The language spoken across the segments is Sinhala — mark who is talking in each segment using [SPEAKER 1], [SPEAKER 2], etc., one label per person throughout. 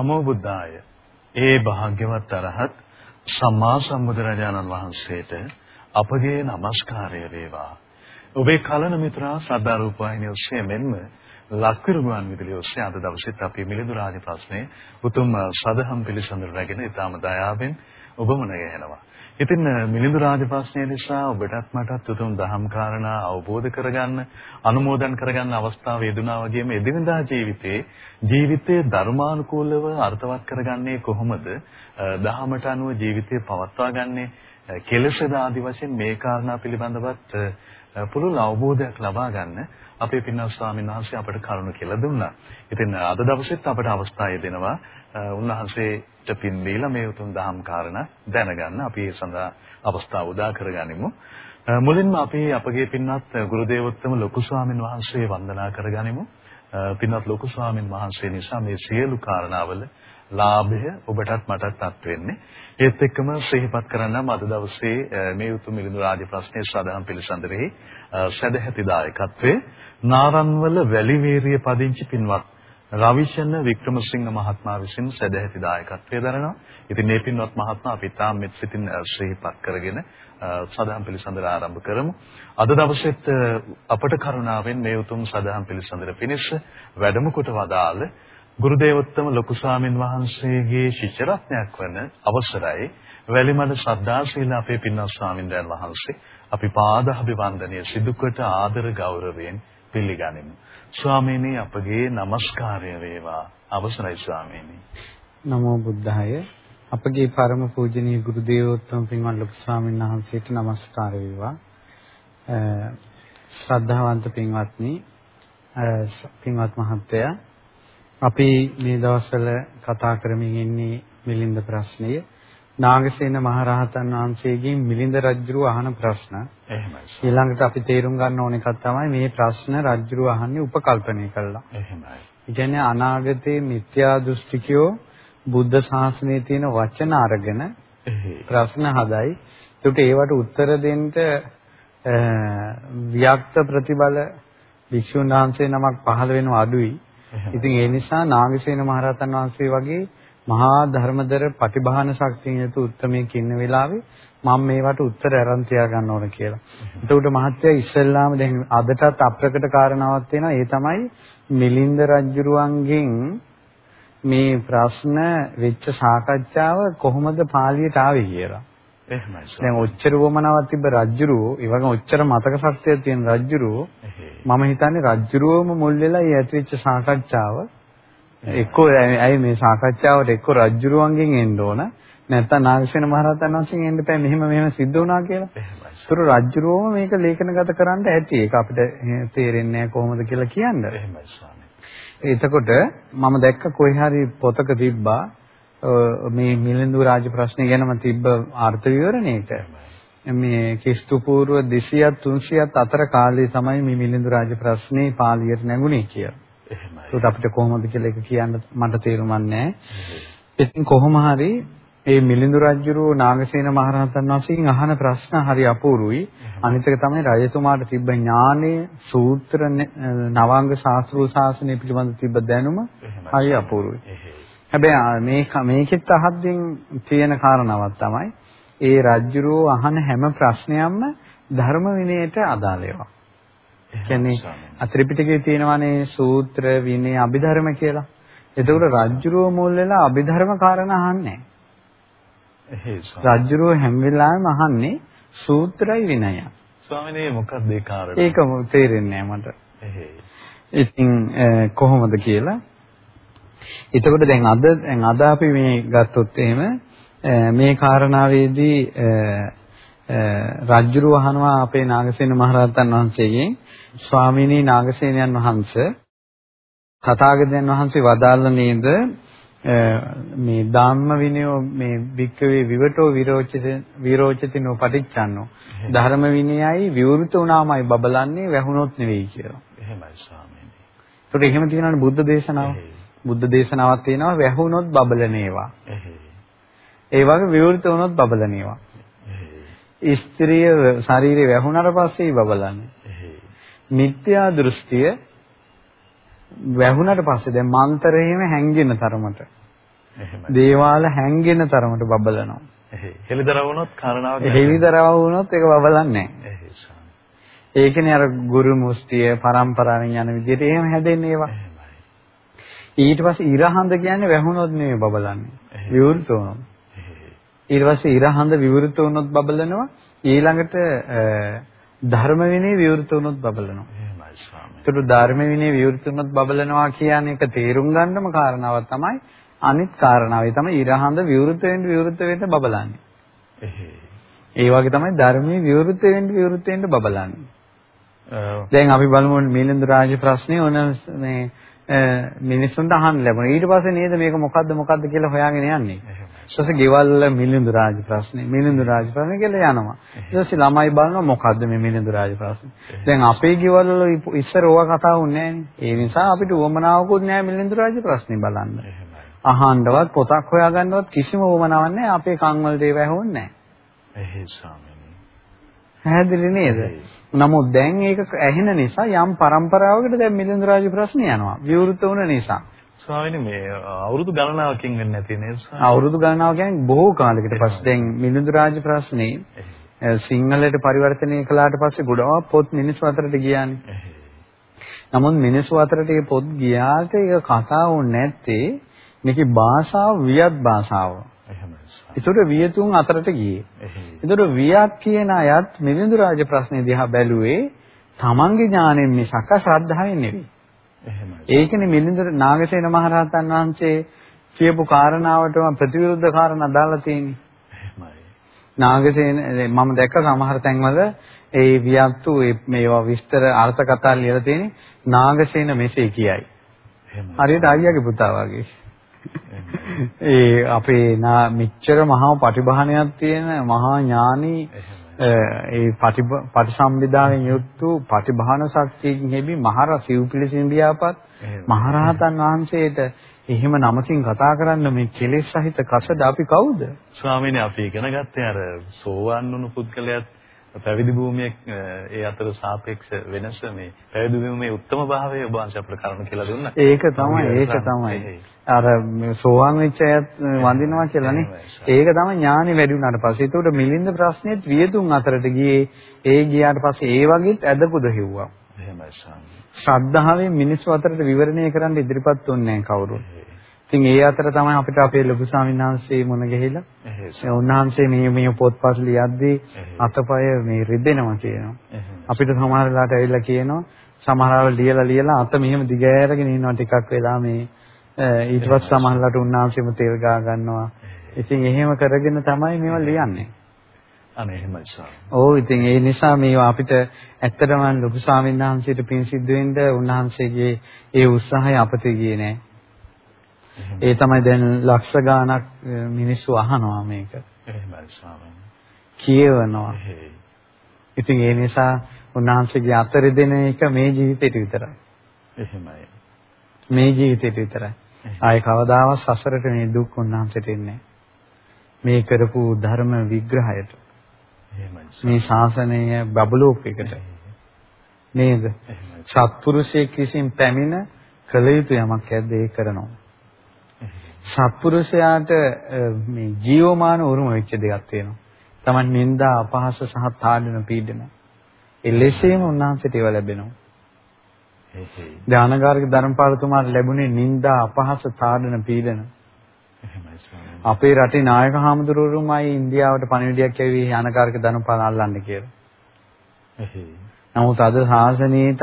[SPEAKER 1] නමෝ බුද්ධාය. ඒ භාග්‍යවත් අරහත් සම්මා සම්බුදුරජාණන් වහන්සේට අපගේ নমස්කාරය වේවා. ඔබේ කලන මිත්‍රා ශ්‍රද්ධා රූපවාහිනිය ඔස්සේ මෙන්ම ලක්විරු ගුවන් විදුලිය ඔස්සේ අද දවසෙත් අපි මිලිඳු රාජ ප්‍රශ්නයේ උතුම් සදහම් පිළිසඳර රැගෙන ඊටම දයාවෙන් ඔබ මුණ ගැහෙනවා. ඉතින් මිලිඳු රාජපක්ෂය නිසා ඔබටත් මටත් උතුම් දහම් කාරණා අවබෝධ කරගන්න අනුමෝදන් කරගන්න අවස්ථාව යෙදුනා වගේම එදිනදා ජීවිතේ ජීවිතයේ ධර්මානුකූලව අර්ථවත් කරගන්නේ කොහොමද දහමට අනුව ජීවිතය පවත්වා ගන්නේ කෙලෙසද ආදි වශයෙන් මේ කාරණා පිළිබඳවත් පුළුල් අවබෝධයක් ලබා ගන්න අපේ පින්වත් ස්වාමීන් වහන්සේ අපට කරුණු කියලා දුන්නා. ඉතින් අද දවසෙත් අපට අවස්ථාව දෙනවා උන්වහන්සේට පින් දීලා මේ උතුම් දහම් කාරණා දැනගන්න අපි ඒ සඳහා අවස්ථාව උදා කරගනිමු. මුලින්ම අපි අපගේ පින්වත් ගුරු දේවෝත්තම ලොකු ස්වාමීන් වහන්සේ වන්දනා කරගනිමු. පින්වත් ලොකු ස්වාමීන් වහන්සේ නිසා මේ සියලු කාරණාවල ලාභය ඔබටත් මටත් අත් වෙන්නේ. ඒත් එක්කම සිහිපත් කරන්නම් අද දවසේ මේ උතුම් මිලිඳු රාජ ප්‍රශ්නයේ සාධාරණ පිළිසඳරෙහි සදැහැති දායකත්වයේ නාරන්වල වැලිවේරිය පදිංචි පින්වත් රවිචන්ද්‍ර වික්‍රමසිංහ මහත්මයා විසින් සදැහැති දායකත්වයේ දරනවා. ඉතින් මේ පින්වත් මහත්මයා අපි තාම මෙත් සිටින් සිහිපත් කරගෙන සදාම් පිළිසඳර ආරම්භ කරමු. අද දවසෙත් අපට කරුණාවෙන් මේ උතුම් සදාම් පිළිසඳර පිණිස වැඩම කොට වදාළ ගුරුදේවෝත්තම ලොකු ස්වාමින් වහන්සේගේ ශිෂ්‍ය රත්නයක් වන අවසරයි වැලිමඩ ශ්‍රද්ධාශීල අපේ පින්වත් ස්වාමින්දයන් වහන්සේ අපි පාද අභිවන්දනය සිදු කොට ආදර ගෞරවයෙන් පිළිගනිමු. ස්වාමීනි අපගේ নমස්කාරය වේවා. අවසරයි ස්වාමීනි.
[SPEAKER 2] නමෝ බුද්ධාය. අපගේ ಪರම පූජනීය ගුරු දේවෝත්තම පින්වත් ලොකු ස්වාමීන් වහන්සේට নমස්කාර වේවා. ශ්‍රද්ධාවන්ත පින්වත්නි පින්වත් මහත්තයා අපි මේ දවස්වල කතා කරමින් ඉන්නේ මිලින්ද ප්‍රශ්නය. නාගසේන මහරහතන් වහන්සේගෙන් මිලින්ද රජුව අහන ප්‍රශ්න.
[SPEAKER 1] එහෙමයි.
[SPEAKER 2] ඊළඟට අපි තේරුම් ගන්න ඕන එකක් තමයි මේ ප්‍රශ්න රජුව අහන්නේ උපකල්පනය කළා.
[SPEAKER 1] එහෙමයි.
[SPEAKER 2] කියන්නේ අනාගතයේ මිත්‍යා දෘෂ්ටිකයෝ බුද්ධ ශාසනයේ තියෙන වචන අරගෙන ප්‍රශ්න හදයි. ඒකට ඒවට උත්තර දෙන්න වික්ත ප්‍රතිබල වික්ෂුන් වහන්සේ නමක් පහළ වෙනව අඩුයි. ඉතින් ඒ නිසා නාගසේන මහරහතන් වහන්සේ වගේ මහා ධර්මදර පටිභාන ශක්තිය යතු උත්මයෙක් ඉන්න වෙලාවේ මම මේවට උත්තර අරන් තියා ගන්න ඕන කියලා. එතකොට මහත්තයා ඉස්සෙල්ලාම දැන් අදටත් අප්‍රකට කාරණාවක් තියෙනවා ඒ තමයි මිලින්ද රජුරුවන්ගෙන් මේ ප්‍රශ්න වෙච්ච සාකච්ඡාව කොහොමද පාළියට ආවේ කියලා.
[SPEAKER 1] එහෙමයි.
[SPEAKER 2] දැන් ඔච්චර වමනාවක් තිබ්බ රජ්ජුරුවෝ, ඒ වගේම ඔච්චර මතක ශක්තියක් තියෙන රජ්ජුරුවෝ මම හිතන්නේ රජ්ජුරුවෝම මුල් වෙලා ඒ ඇතිවෙච්ච සාකච්ඡාව එක්කෝ ඇයි මේ සාකච්ඡාවට එක්කෝ රජ්ජුරුවන්ගෙන් එන්න ඕන නැත්නම් නාගසේන මහරහතන් වහන්සේගෙන් එන්න බෑ මෙහෙම මෙහෙම සිද්ධ වුණා කියලා. ඒතර රජ්ජුරුවෝම මේක ලේඛනගත කරන්න ඇති. ඒක අපිට තේරෙන්නේ කොහොමද කියලා කියන්න.
[SPEAKER 1] එහෙමයි ස්වාමී.
[SPEAKER 2] එතකොට මම දැක්ක කොයි හරි පොතක තිබ්බා මේ මිලිඳු රාජ ප්‍රශ්නේ ගැනම තිබ්බ අර්ථ විවරණයක මේ ක්‍රිස්තු පූර්ව 200ත් 300ත් අතර කාලේ තමයි මේ මිලිඳු රාජ ප්‍රශ්නේ පාලියට නැගුණේ කියලා.
[SPEAKER 1] එහෙමයි.
[SPEAKER 2] ඒකට අපිට කොහොමද කියලා ඒක කියන්න මට තේරුමක් නැහැ. ඉතින් කොහොම හරි මේ මිලිඳු රජුරෝ නාගසේන මහරහතන් වහන්සේගෙන් අහන ප්‍රශ්න හරි අපූර්වයි. අනිත් එක තමයි රජතුමාට තිබ්බ ඥානය, සූත්‍ර නවාංග ශාස්ත්‍රීය ශාසනය පිළිබඳ තිබ්බ දැනුම හරි අපූර්වයි. හැබැයි මේක මේකෙත් අහද්දින් තියෙන කාරණාවක් තමයි ඒ රජ්ජුරුව අහන හැම ප්‍රශ්නයක්ම ධර්ම විනයට අදාළ ඒවා. කියන්නේ අත්‍රිපිටකයේ තියෙනවානේ සූත්‍ර විනය අභිධර්ම කියලා. එතකොට රජ්ජුරුව මුල් වෙලා අභිධර්ම කාරණා අහන්නේ රජ්ජුරුව හැම වෙලාවෙම අහන්නේ සූත්‍රයි විනයයි.
[SPEAKER 1] ස්වාමිනේ මොකක්ද ඒ කාරණා?
[SPEAKER 2] ඒක තේරෙන්නේ නැහැ මට. ඉතින් කොහොමද කියලා එතකොට දැන් අද දැන් අද අපි මේ ගත්තොත් එහෙම මේ කාරණාවේදී රජ්ජුරුව අහනවා අපේ නාගසේන මහරහතන් වහන්සේගෙන් ස්වාමීනි නාගසේනයන් වහන්සේ තථාගතයන් වහන්සේ වදාළ නේද මේ ධම්ම විනය මේ වික්කවේ විවටෝ විරෝචිත විරෝචිත නොපටිච්චන්නෝ ධර්ම විනයයි විවෘත වුණාමයි බබලන්නේ වැහුනොත් නෙවෙයි කියලා.
[SPEAKER 1] එහෙමයි ස්වාමීනි.
[SPEAKER 2] ඒකට එහෙම තියෙනවනේ බුද්ධ දේශනාව. බුද්ධ දේශනාවක් තියෙනවා වැහුනොත් බබලන ඒවා. ඒ වගේ විවෘත වුණොත් බබලන ඒවා. ස්ත්‍රිය ශරීරේ වැහුණාට පස්සේ බබලන්නේ. මිත්‍යා දෘෂ්ටිය වැහුණාට පස්සේ දැන් මන්තරේම හැංගෙන තරමට. දේවාල හැංගෙන තරමට බබලනවා.
[SPEAKER 1] හෙලිදරව් වුණොත් කාරණාව
[SPEAKER 2] හෙලිදරව් වුණොත් ඒක බබලන්නේ නැහැ. ඒකනේ අර ගුරු මුස්තිය පරම්පරාවෙන් යන විදිහට එහෙම හැදෙන්නේ ඒවා. ඊට පස්සේ ඉරහඳ කියන්නේ වැහුනොත් නෙවෙයි බබලන්නේ. විවෘත වුණොත්. ඊට පස්සේ ඉරහඳ විවෘත වුණොත් බබලනවා. ඊළඟට ධර්ම විනය විවෘත වුණොත් බබලනවා.
[SPEAKER 1] එහෙමයි ස්වාමීනි.
[SPEAKER 2] ඒකට ධර්ම විනය විවෘත වුණොත් බබලනවා කියන එක තේරුම් ගන්නම කාරණාවක් තමයි අනිත් කාරණාවේ තමයි ඉරහඳ විවෘත වෙන්න විවෘත වෙන්න බබලන්නේ. ඒ වගේ තමයි ධර්මයේ විවෘත වෙන්න විවෘත වෙන්න බබලන්නේ. දැන් අපි බලමු මිලින්ද රාජ ප්‍රශ්නේ ඕන මේ මිනිස්සුන්ට අහන්න ලැබුණා. ඊට පස්සේ නේද මේක මොකද්ද මොකද්ද කියලා හොයාගෙන යන්නේ. ඊට ගෙවල් මිලින්ද රාජ ප්‍රශ්නේ මිලින්ද රාජ ප්‍රශ්නේ කියලා යනවා. ඊට ළමයි බලනවා මොකද්ද මේ මිලින්ද රාජ ප්‍රශ්නේ. දැන් අපේ ගෙවල් වල ඉස්සර ඕවා කතා වුණේ නැහැ ඒ නිසා අපිට උවමනාවකුත් නැහැ මිලින්ද රාජ ප්‍රශ්නේ බලන්න. අහන්නවත් පොතක් හොයාගන්නවත් කිසිම උවමනාවක් නැහැ. අපේ කන් වලට ඒව ඇහුන්නේ නැහැ.
[SPEAKER 1] එහේ ස්වාමීනි.
[SPEAKER 2] පැහැදිලි නේද? නමුත් දැන් ඒක ඇහෙන නිසා යම් પરම්පරාවකට දැන් මිලින්ද රාජ ප්‍රශ්න යනවා. විවෘත වුණ නිසා.
[SPEAKER 1] ස්වාමීනි මේ අවුරුදු ගණනාවකින් වෙන්නේ නැති නේද?
[SPEAKER 2] අවුරුදු ගණනාව කියන්නේ බොහෝ කාලයකට පස්සේ දැන් මිලින්ද රාජ ප්‍රශ්නේ සිංහලයට පරිවර්තනය කළාට පස්සේ ගොඩාක් පොත් මිනිස්සු අතරට ගියානේ. නමුත් මිනිස්සු අතරට ඒ පොත් ගියාට ඒක කතා වුනේ නැත්තේ මේකේ භාෂාව වියත් භාෂාව.
[SPEAKER 1] එහෙමයි.
[SPEAKER 2] ඒතර වියතුන් අතරට ගියේ. ඒතර වියත් කියන අයත් මිලිඳු රාජ ප්‍රශ්නේ දිහා බැලුවේ තමන්ගේ ඥාණයෙන් මිසක ශ්‍රද්ධාවෙන් නෙවෙයි.
[SPEAKER 1] එහෙමයි.
[SPEAKER 2] ඒකනේ මිලිඳු නාගසේන මහරහතන් වහන්සේ කියපු කාරණාවටම ප්‍රතිවිරුද්ධ කාරණා දාලා තියෙන්නේ. නාගසේන මම දැක්ක සමහර තැන්වල ඒ වියත්තු මේවා විස්තර අර්ථ කතා ලියලා තියෙන්නේ නාගසේන මෙසේ කියයි. හරියට අයියාගේ පුතා වගේ. ඒ අපේ නා මෙච්චර මහා පටිභානයක් තියෙන මහා ඥානී ඒ පටිසම්භිදාවෙන් යුක්ත පටිභාන ශක්තියකින් හැබි මහර සිව්පිලිසින් ව්‍යාපත් මහරහතන් වහන්සේට එහෙම නමකින් කතා කරන්න මේ කෙලෙස් සහිත කසද අපි කවුද?
[SPEAKER 1] ස්වාමීනි අපි ඉගෙන ගත්තේ අර සෝවාන් වුණු පුද්ගලයාත් පැවිදි භූමියේ ඒ අතර සාපේක්ෂ වෙනස මේ පැවිදි භූමියේ උත්තම භාවය ඔබ වහන්සේ අපිට කරුණු කියලා දුන්නා.
[SPEAKER 2] ඒක තමයි ඒක තමයි. අර සෝවාන් වෙච්ච අයත් වඳිනවා කියලානේ. ඒක තමයි ඥානෙ වැඩි වුණාට පස්සේ. ඒකට මිලින්ද ප්‍රශ්නේත් වියතුන් අතරට ගියේ ඒ ගියාට පස්සේ ඒ වගේත් ඇදකුද හෙව්වා.
[SPEAKER 1] එහෙමයි ස්වාමී.
[SPEAKER 2] ශ්‍රද්ධාවෙන් මිනිස්සු අතරට විවරණය කරන්න ඉදිරිපත් වුන්නේ නැහැ කවුරුත්. ඉතින් ඒ අතර තමයි අපිට අපේ ලොකු ස්වාමීන් වහන්සේ මුණ ගැහිලා ඒ උන්වහන්සේ මේ මේ පොත්පත් ලියද්දී අතපය මේ රිදෙනවා කියනවා. අපිට සමහර වෙලාවට ඇවිල්ලා කියනවා සමහරවල් ලියලා ලියලා අත මෙහෙම දිගෑරගෙන ඉන්නවා ටිකක් වෙලා මේ ඊට පස්සේ සමහරලාට උන්වහන්සේම තෙල් ගා ගන්නවා. ඉතින් එහෙම කරගෙන තමයි මේවා ලියන්නේ.
[SPEAKER 1] අනේ එහෙමයි සාරා.
[SPEAKER 2] ඔව් ඉතින් ඒ නිසා මේවා අපිට ඇත්තටම ලොකු ස්වාමීන් වහන්සේට පින් සිද්ධ වෙන්න උන්වහන්සේගේ ඒ උත්සාහය අපතේ ගියේ නෑ. ඒ තමයි දැන් ලක්ෂ ගාණක් මිනිස්සු අහනවා මේක.
[SPEAKER 1] එහෙමයි ස්වාමීනි.
[SPEAKER 2] කියවනවා. ඉතින් ඒ නිසා උන්වහන්සේගේ අතර දෙන එක මේ ජීවිතේට විතරයි.
[SPEAKER 1] එහෙමයි.
[SPEAKER 2] මේ ජීවිතේට විතරයි. ආයේ කවදාවත් සසරට මේ දුක් උන්වහන්සේට එන්නේ මේ කරපු ධර්ම විග්‍රහයට. මේ ශාසනය බබලෝපයකට. නේද? සත්පුරුෂයෙක් විසින් පැමිණ කළ යුතු යමක් ඇද්ද ඒ කරනවා. සත්පුරුෂයාට මේ ජීවමාන උරුම වෙච්ච දෙයක් තියෙනවා. Taman නිന്ദා අපහාස සහ තාඩන පීඩන. ඒ ලෙසේම උන්වහන්සේට ඒවා ලැබෙනවා. ඒකයි. ඥානගාරික ධර්මපාලතුමාට ලැබුණේ නිന്ദා අපහාස තාඩන පීඩන. අපේ රටේ නායක හාමුදුරුවෝමයි ඉන්දියාවට පණිවිඩයක් ඇවි ඥානකාරක ධනපාල අල්ලන්න කියලා. එහේ. නමුත් අද ශාසනයටත්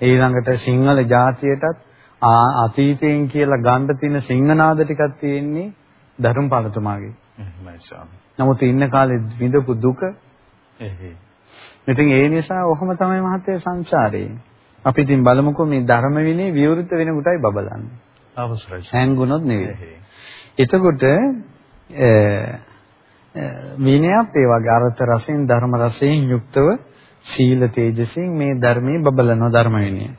[SPEAKER 2] ඊළඟට සිංහල ජාතියටත් අතීතයෙන් කියලා ගන්න තියෙන සිංහනාද ටිකක් තියෙන්නේ ධර්මපාලතුමාගේ.
[SPEAKER 1] එහෙමයි ස්වාමී.
[SPEAKER 2] නමුත් ඉන්න කාලේ විඳපු දුක
[SPEAKER 1] එහෙයි.
[SPEAKER 2] ඉතින් ඒ නිසා ඔහොම තමයි මහත්තයා සංසාරේ. අපි ඉතින් බලමුකෝ මේ ධර්ම විනය විවෘත වෙන කොටයි බබලන්නේ.
[SPEAKER 1] අවසරයි.
[SPEAKER 2] හැංගුණොත් නෙවෙයි. එතකොට විනයත් ඒ වගේ අර්ථ රසෙන් ධර්ම රසයෙන් යුක්තව සීල තේජසින් මේ ධර්මයේ බබලන ධර්ම විනය.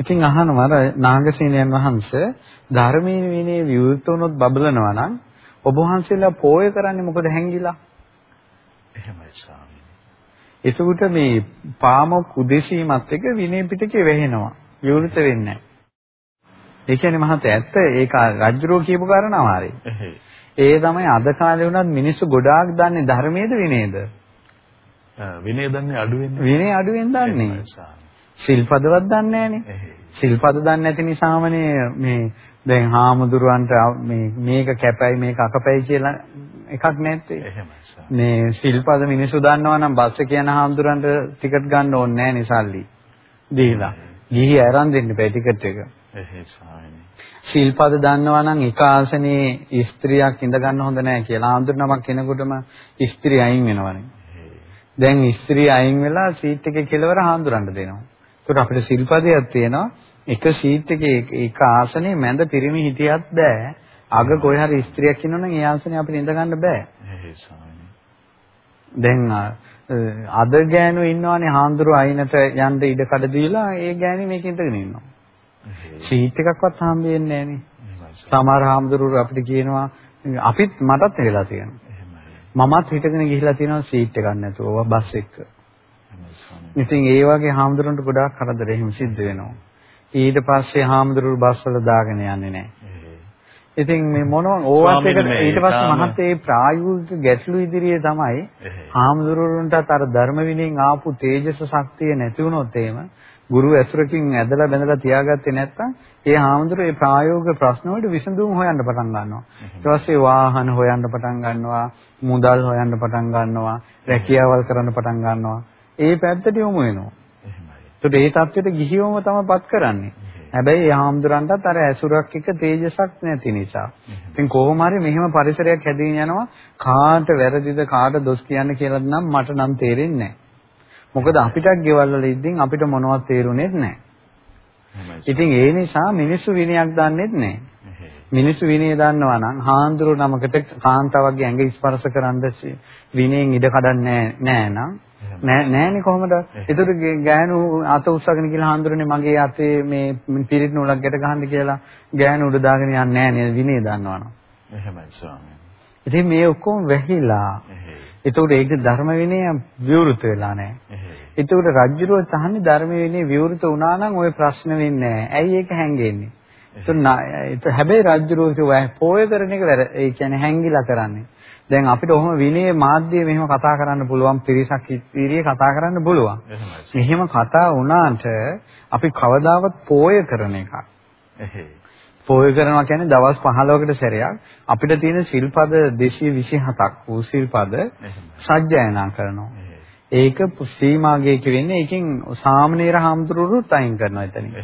[SPEAKER 2] ඉතින් අහනවා අර නාගසේනයන් වහන්සේ ධර්මයේ විනේ විවෘත වුණොත් බබලනවා නම් ඔබ වහන්සේලා පෝය කරන්නේ මොකද හැංගිලා?
[SPEAKER 1] එහෙමයි ස්වාමීනි.
[SPEAKER 2] එතකොට මේ පාම කුදෙසීමත් එක්ක විනය පිටකේ වැහෙනවා. විවෘත වෙන්නේ ඒ කියන්නේ මහත්තයා ඇත්ත ඒක රජ්ජුරෝ කියපු කාරණාව හරි. ඒ තමයි අද කාලේ වුණත් මිනිස්සු ගොඩාක් දන්නේ ධර්මයේද විනයද?
[SPEAKER 1] විනය දන්නේ අඩු වෙන්නේ.
[SPEAKER 2] විනය අඩුවෙන් දන්නේ. සිල්පදවත් දන්නේ නැහනේ. සිල්පද දන්නේ නැති නිසාමනේ මේ දැන් හාමුදුරුවන්ට මේ මේක කැපයි මේක අකපයි කියලා එකක් නැත්තේ.
[SPEAKER 1] එහෙමයි.
[SPEAKER 2] මේ සිල්පද මිනිස්සු දන්නවා නම් බස් එක යන හාමුදුරන්ට ටිකට් ගන්න ඕනේ නැහැ නේ සල්ලි. දීලා. ගිහි අරන් දෙන්න බෑ ටිකට් එක. සිල්පද දන්නවා නම් එක ආසනේ ස්ත්‍රියක් ඉඳ ගන්න හොඳ නැහැ කියලා. හාමුදුරනමක් කෙනෙකුටම ස්ත්‍රිය අයින් වෙනවනේ. දැන් ස්ත්‍රිය අයින් වෙලා සීට් එකේ කෙලවර හාමුදුරන්ට දෙනවා. ඒකට අපිට සිල්පදයක් තියෙනවා. එක සීට් එකේ එක ආසනේ මැද පිරිමි හිටියත් බෑ. අග කොහේ හරි ස්ත්‍රියක් ඉන්නවනම් ඒ ආසනේ අපිට ඉඳ ගන්න බෑ. දැන් අද ගෑනු ඉන්නවනේ හාමුදුරුවෝ අයිනට යන්න ඉඩ කඩ දීලා ඒ ගෑණි මේක ඉඳගෙන ඉන්නවා. සීට් එකක්වත් හම්බෙන්නේ නැහනේ. සමහර හාමුදුරුවෝ අපිට කියනවා අපිත් මටත් වෙලා තියෙනවා. මමත් හිටගෙන ගිහිලා තියෙනවා සීට් එකක් නැතුව බස් එක. ඉතින් ඒ වගේ හාමුදුරන්ට ගොඩාක් කරදර එහෙම සිද්ධ වෙනවා. ඊට පස්සේ හාමුදුරුවෝ බස් වල දාගෙන යන්නේ නැහැ. ඉතින් මේ මොනවා ඕවත් එක ඊට පස්සේ මහත්තේ ප්‍රායෝගික ගැටලු ඉදිරියේ තමයි හාමුදුරුවන්ටත් අර ධර්ම විනයෙන් ආපු තේජස ශක්තිය නැති වුණොත් එහෙම ගුරු ඇසුරකින් ඇදලා බැඳලා තියාගත්තේ නැත්නම් ඒ හාමුදුරුවෝ ඒ ප්‍රායෝගික ප්‍රශ්න වලට විසඳුම් හොයන්න පටන් ගන්නවා. ඊට පස්සේ වාහන හොයන්න පටන් ගන්නවා, මුදල් හොයන්න පටන් ගන්නවා, රැකියාවල් කරන්න පටන් ගන්නවා. ඒ පැත්තට යොමු වෙනවා. එහෙමයි. ඒත් ඒ தත්වෙට ගිහිවම තමයිපත් කරන්නේ. හැබැයි ඒ හාමුදුරන්ටත් අර ඇසුරක් එක තේජසක් නැති නිසා. ඉතින් කොහොම හරි මෙහෙම පරිසරයක් හැදීගෙන යනවා කාට වැරදිද කාට දොස් කියන්න කියලා නම් මට නම් තේරෙන්නේ නැහැ. මොකද අපිටත් ගෙවල් වල ඉද්දින් අපිට මොනවද තේරුනේ නැහැ. ඉතින් ඒ නිසා මිනිස්සු විනයක් දන්නෙත් නැහැ. මිනිස්සු විනය දන්නවා නම් හාන්දුරු නමකට කාන්තාවක්ගේ ඇඟ ස්පර්ශ කරන්න විනයෙන් ඉඩ කඩන්නේ නැහැ නම් නෑ නෑනේ කොහොමද? ඒතර ගෑනු අත උස්සගෙන කියලා හාන්දුරනේ මගේ අතේ මේ පිරිත් නූලක් ගැට ගහන්න කියලා ගෑනු උඩ දාගෙන යන්නේ නෑ නේද විනය දන්නවනම්.
[SPEAKER 1] එහෙමයි ස්වාමී.
[SPEAKER 2] ඉතින් මේ ඔක්කොම වැහිලා එතකොට ඒක ධර්ම විනය විවෘත වෙලා නැහැ. එතකොට රජ්ජුරුව තහන්නේ ධර්ම විනය විවෘත වුණා නම් ওই ප්‍රශ්න වෙන්නේ නැහැ. ඇයි ඒක හැංගෙන්නේ? ඒක හැබැයි රජ්ජුරුව කිව්වා පෝය කරන එක ඒ කියන්නේ හැංගිලා කරන්නේ. දැන් අපිට ඔහොම විනය මාධ්‍යය මෙහෙම කතා කරන්න පුළුවන් පිරිසක් ඉදිරියේ කතා කරන්න පුළුවන්. මෙහෙම කතා වුණාට අපි කවදාවත් පෝය කරන එකක්. පෝය කරනවා කියන්නේ දවස් 15කට සැරයක් අපිට තියෙන සිල්පද 227ක් වූ සිල්පද සජ්ජායනා කරනවා. ඒක සීමාගේ කියන්නේ ඒකෙන් සාමනීර හාමුදුරුවෝත් අයින් කරනවා එතනින්.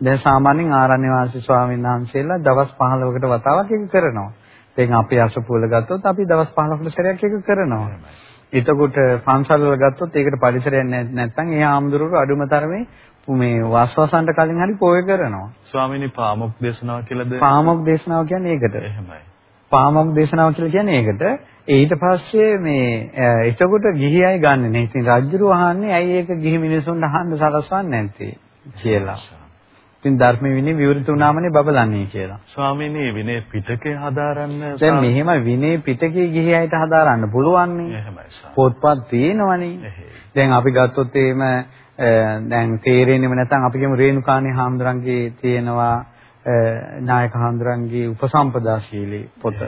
[SPEAKER 2] දැන් සාමාන්‍යයෙන් ආරණ්‍ය වාසී ස්වාමීන් වහන්සේලා දවස් 15කට වතාවක් ඒක කරනවා. දැන් අපි අසපුවල ගත්තොත් අපි දවස් 15කට සැරයක් ඒක කරනවා. එතකොට පන්සල් වල ගත්තොත් ඒකට පරිසරයක් නැත්නම් ඒ ආම්දුරුවෝ අඩුම තරමේ මේ වස්වසන්ට කලින් හරි පොය කරනවා.
[SPEAKER 1] ස්වාමීනි පාමොක් දේශනාව කියලාද?
[SPEAKER 2] පාමොක් දේශනාව කියන්නේ ඒකට.
[SPEAKER 1] එහෙමයි.
[SPEAKER 2] පාමොක් දේශනාව කියලා කියන්නේ ඒකට. ඊට පස්සේ මේ එතකොට ගිහි අය ගන්න නේ. ඉතින් රජුරු අහන්නේ ඇයි ඒක ගිහි මිනිසුන්ට අහන්න සලස්වන්නේ නැත්තේ කියලා. ඉතින් ධර්ම විනය විවෘත වුණාමනේ බබලන්නේ කියලා.
[SPEAKER 1] ස්වාමීනි විනය පිටකේ හදාරන්න
[SPEAKER 2] දැන් මෙහෙම විනය පිටකේ ගිහි අයට හදාරන්න පුළුවන් නේ.
[SPEAKER 1] එහෙමයි.
[SPEAKER 2] පොත්පත් තියෙනවනේ. දැන් අපි ගත්තොත් එහෙම දැන් තේරෙන්නේම නැත්නම් අපි කියමු රේණුකාණේ හාමුදුරන්ගේ තියෙනවා නායක හාමුදුරන්ගේ උපසම්පදා ශීලී පොත.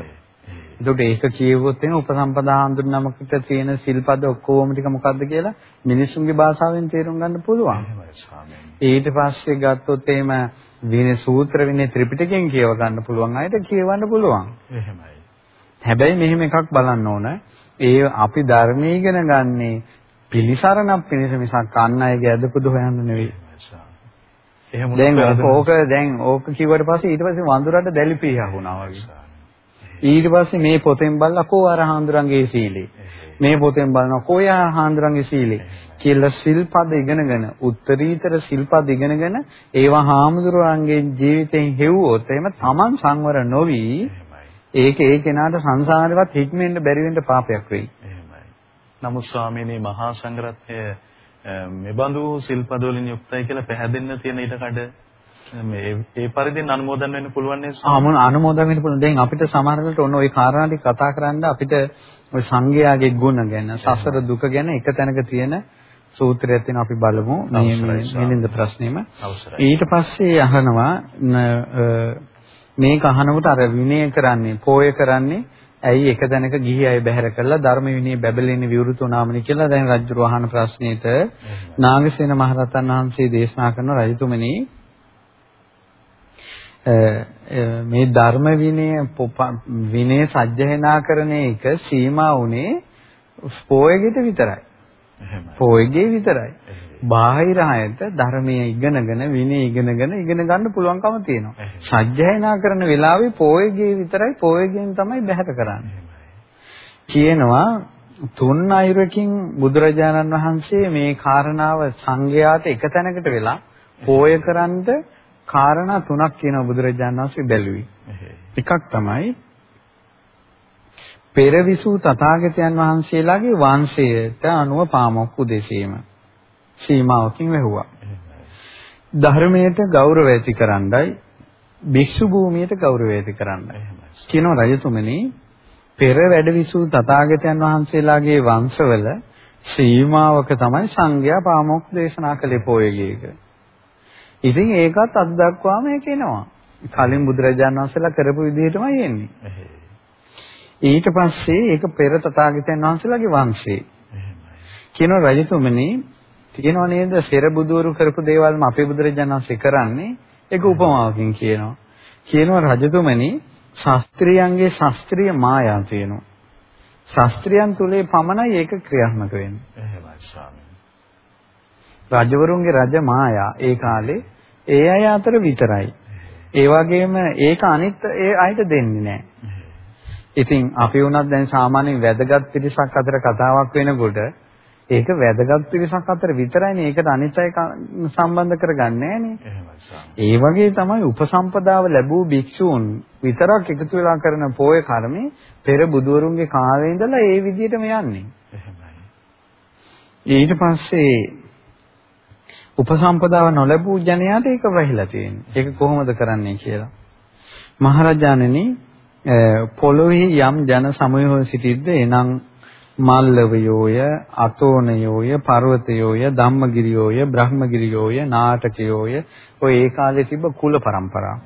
[SPEAKER 2] එතකොට ඒක කියවුවොත් එන උපසම්පදා හාමුදුර නමකට තියෙන සිල්පද ඔක්කොම ටික මොකද්ද කියලා මිනිස්සුන්ගේ භාෂාවෙන් තේරුම් ගන්න පුළුවන්. ඊට පස්සේ ගත්තොත් එහෙම විනය සූත්‍ර විනය ත්‍රිපිටකයෙන් කියව ගන්න පුළුවන් අයට කියවන්න පුළුවන්.
[SPEAKER 1] එහෙමයි.
[SPEAKER 2] හැබැයි මෙහෙම එකක් බලන්න ඕන. ඒ අපි ධර්මයේ ඉගෙන ගන්නේ පිළිසරණක් පිණිස මිසක් අන් අයගේ අදපුද හොයන්න නෙවෙයි. එහෙම දැන් ඕක දැන් ඕක කිව්වට පස්සේ ඊට පස්සේ වඳුරට දැලිපිය වුණා වගේ. ඊට පස්සේ මේ පොතෙන් බලලා කෝ අර හාමුදුරන්ගේ සීලේ. මේ පොතෙන් බලනවා කෝ යා හාමුදුරන්ගේ සීලේ. කියලා සිල්පද ඉගෙනගෙන උත්තරීතර සිල්පද ඉගෙනගෙන ඒවා හාමුදුරන්ගේ ජීවිතෙන් හෙව්වොත් එහෙම Taman සංවර නොවි ඒක ඒ කෙනාට සංසාරේවත් හික්මෙන්න බැරි වෙන්න පාපයක් වෙයි.
[SPEAKER 1] නමුත් ස්වාමීනි මහා සංඝරත්නය මෙබඳු සිල්පද වලින් යුක්තයි කියලා පැහැදෙන්න තියෙන ඊට කඩ මේ ඒ පරිදිෙන් අනුමෝදන් වෙන්න පුළුවන් නේද?
[SPEAKER 2] ආ මොන අනුමෝදන් වෙන්න පුළුවන්. දැන් අපිට සමහර වෙලට ඔන්න ওই කාරණා ටික කතා කරන්න අපිට ওই සංඝයාගේ ගුණ ගැන, සසර දුක ගැන එක තැනක තියෙන සූත්‍රයක් තියෙනවා අපි බලමු මේ මිලින්ද ප්‍රශ්නේම.
[SPEAKER 1] අවසරයි.
[SPEAKER 2] ඊට පස්සේ අහනවා මේක අහනකොට අර විනය කරන්නේ, පෝය කරන්නේ ඇයි එක දැනක ගිහි අය බැහැර කළා ධර්ම විනය බැබලෙන්නේ විවෘත වුණාමනි කියලා දැන් රජු අහන ප්‍රශ්නෙට නාගසේන මහරහතන් වහන්සේ දේශනා කරන රජතුමනි මේ ධර්ම විනය විනය සජ්ජහනා කරන එක සීමා වුණේ පොයගෙට විතරයි. පොයගේ විතරයි. බාහිර අයට ධර්මයේ ඉගෙනගෙන විනය ඉගෙනගෙන ඉගෙන ගන්න පුළුවන්කම තියෙනවා. සජ්ජහනා කරන වෙලාවේ පොයගේ විතරයි පොයගෙන් තමයි බැහැර කරන්නේ. කියනවා තුන් අයුරකින් බුදුරජාණන් වහන්සේ මේ කාරණාව සංඝයාට එක තැනකට වෙලා පෝය කරන්ද කාරණා තුනක් කියනවා බුදුරජාණන් වහන්සේ බැලුවේ. එකක් තමයි පෙරවිසූ තථාගතයන් වහන්සේලාගේ වංශයට අනුව පාමොක්කු දෙසීම සීමාවකින් වැහුවා. ධර්මයට ගෞරව ඇති කරන්නයි භික්ෂු භූමියට ගෞරව ඇති කරන්නයි. කියනවා රජතුමනි පෙර වැඩවිසූ තථාගතයන් වහන්සේලාගේ වංශවල සීමාවක තමයි සංඝයා පාමොක් දේශනා කළේ පොයේගේක. ඉතින් ඒකත් අත් දක්වාම ඒක එනවා. කලින් බුදුරජාණන් වහන්සේලා කරපු විදිහටමයි එන්නේ. ඊට පස්සේ ඒක පෙර තථාගතයන් වහන්සේලාගේ වංශේ. කියන රජතුමනි තියෙනව නේද පෙර බුදවරු කරපු දේවල්ම අපේ බුදුරජාණන් වහන්සේ කරන්නේ ඒක උපමාවකින් කියනවා. කියනවා රජතුමනි ශාස්ත්‍රියයන්ගේ ශාස්ත්‍රීය මායා තියෙනවා. ශාස්ත්‍රියයන් තුලේ පමණයි ඒක ක්‍රියාත්මක වෙන්නේ.
[SPEAKER 1] එහෙමයි ස්වාමී.
[SPEAKER 2] රජවරුන්ගේ රජ මායා ඒ කාලේ ඒ අය අතර විතරයි. ඒ වගේම ඒක අනිත් ඒ අයට දෙන්නේ නැහැ. ඉතින් අපි වුණත් දැන් සාමාන්‍යයෙන් වැදගත් පිරිසක් අතර කතාවක් වෙනකොට ඒක වැදගත් පිරිසක් අතර විතරයිනේ ඒකට අනිත් අය සම්බන්ධ කරගන්නේ ඒ වගේ තමයි උපසම්පදාව ලැබූ භික්ෂූන් විතරක් එකතු වෙලා කරන පෝය කර්මේ පෙර බුදුවරුන්ගේ කාලේ ඉඳලා ඒ විදිහටම යන්නේ. ඊට පස්සේ උපසම්පදාව නොලැබූ ජනයාට ඒක වැහිලා තියෙන්නේ. ඒක කොහොමද කරන්නේ කියලා. මහරජාණෙනි පොළොවේ යම් ජන සමූහය සිටිද්ද එනම් මල්ලවයෝය අතෝනයෝය පර්වතයෝය ධම්මගිරියෝය බ්‍රහ්මගිරියෝය නාටකයෝය ඔය ඒ කාලේ තිබ්බ කුල પરම්පරාව.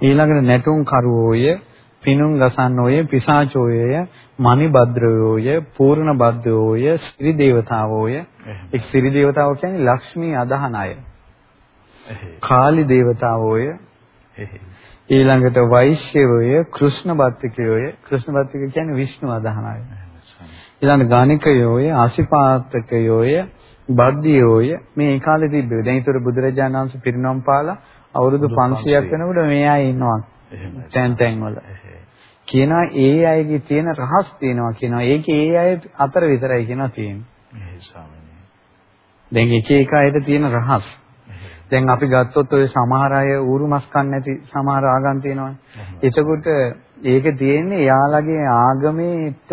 [SPEAKER 2] ඊළඟට නැටුම් කරවෝය පිනුම් ගසන්නෝය පිසාචෝය මණිබද්‍රයෝය පූර්ණබද්දෝය ශ්‍රී දේවතාවෝය එක් ශ්‍රී දේවතාවෝ කියන්නේ ලක්ෂ්මී අදහන අය. කාලි දේවතාවෝය ඊළඟට වෛශ්‍යවෝය කෘෂ්ණ බත්තිකයෝය. කෘෂ්ණ බත්තික කියන්නේ විෂ්ණු අදහන අය. ඊළඟ ගානිකයෝය ආසිපාතකයෝය බද්දියෝය. මේ ඒ කාලේ තිබ්බේ. දැන් ඊතර බුදුරජාණන් වහන්සේ පිරිනොම් පාලා අවුරුදු 500ක් වෙනකොට මේ අය ඉන්නවා. තැන් තැන් වල කියනවා ඒ අයගේ තියෙන රහස් තියෙනවා කියනවා. ඒකේ ඒ අය අතර විතරයි කියනවා තියෙන්නේ. දැන් එක එක අයට තියෙන රහස්. දැන් අපි ගත්තොත් ඔය සමහර අය ඌරු මස් කන්නේ නැති සමහර ආගම් තියෙනවානේ. එතකොට ඒක තියෙන්නේ එයාලගේ ආගමේට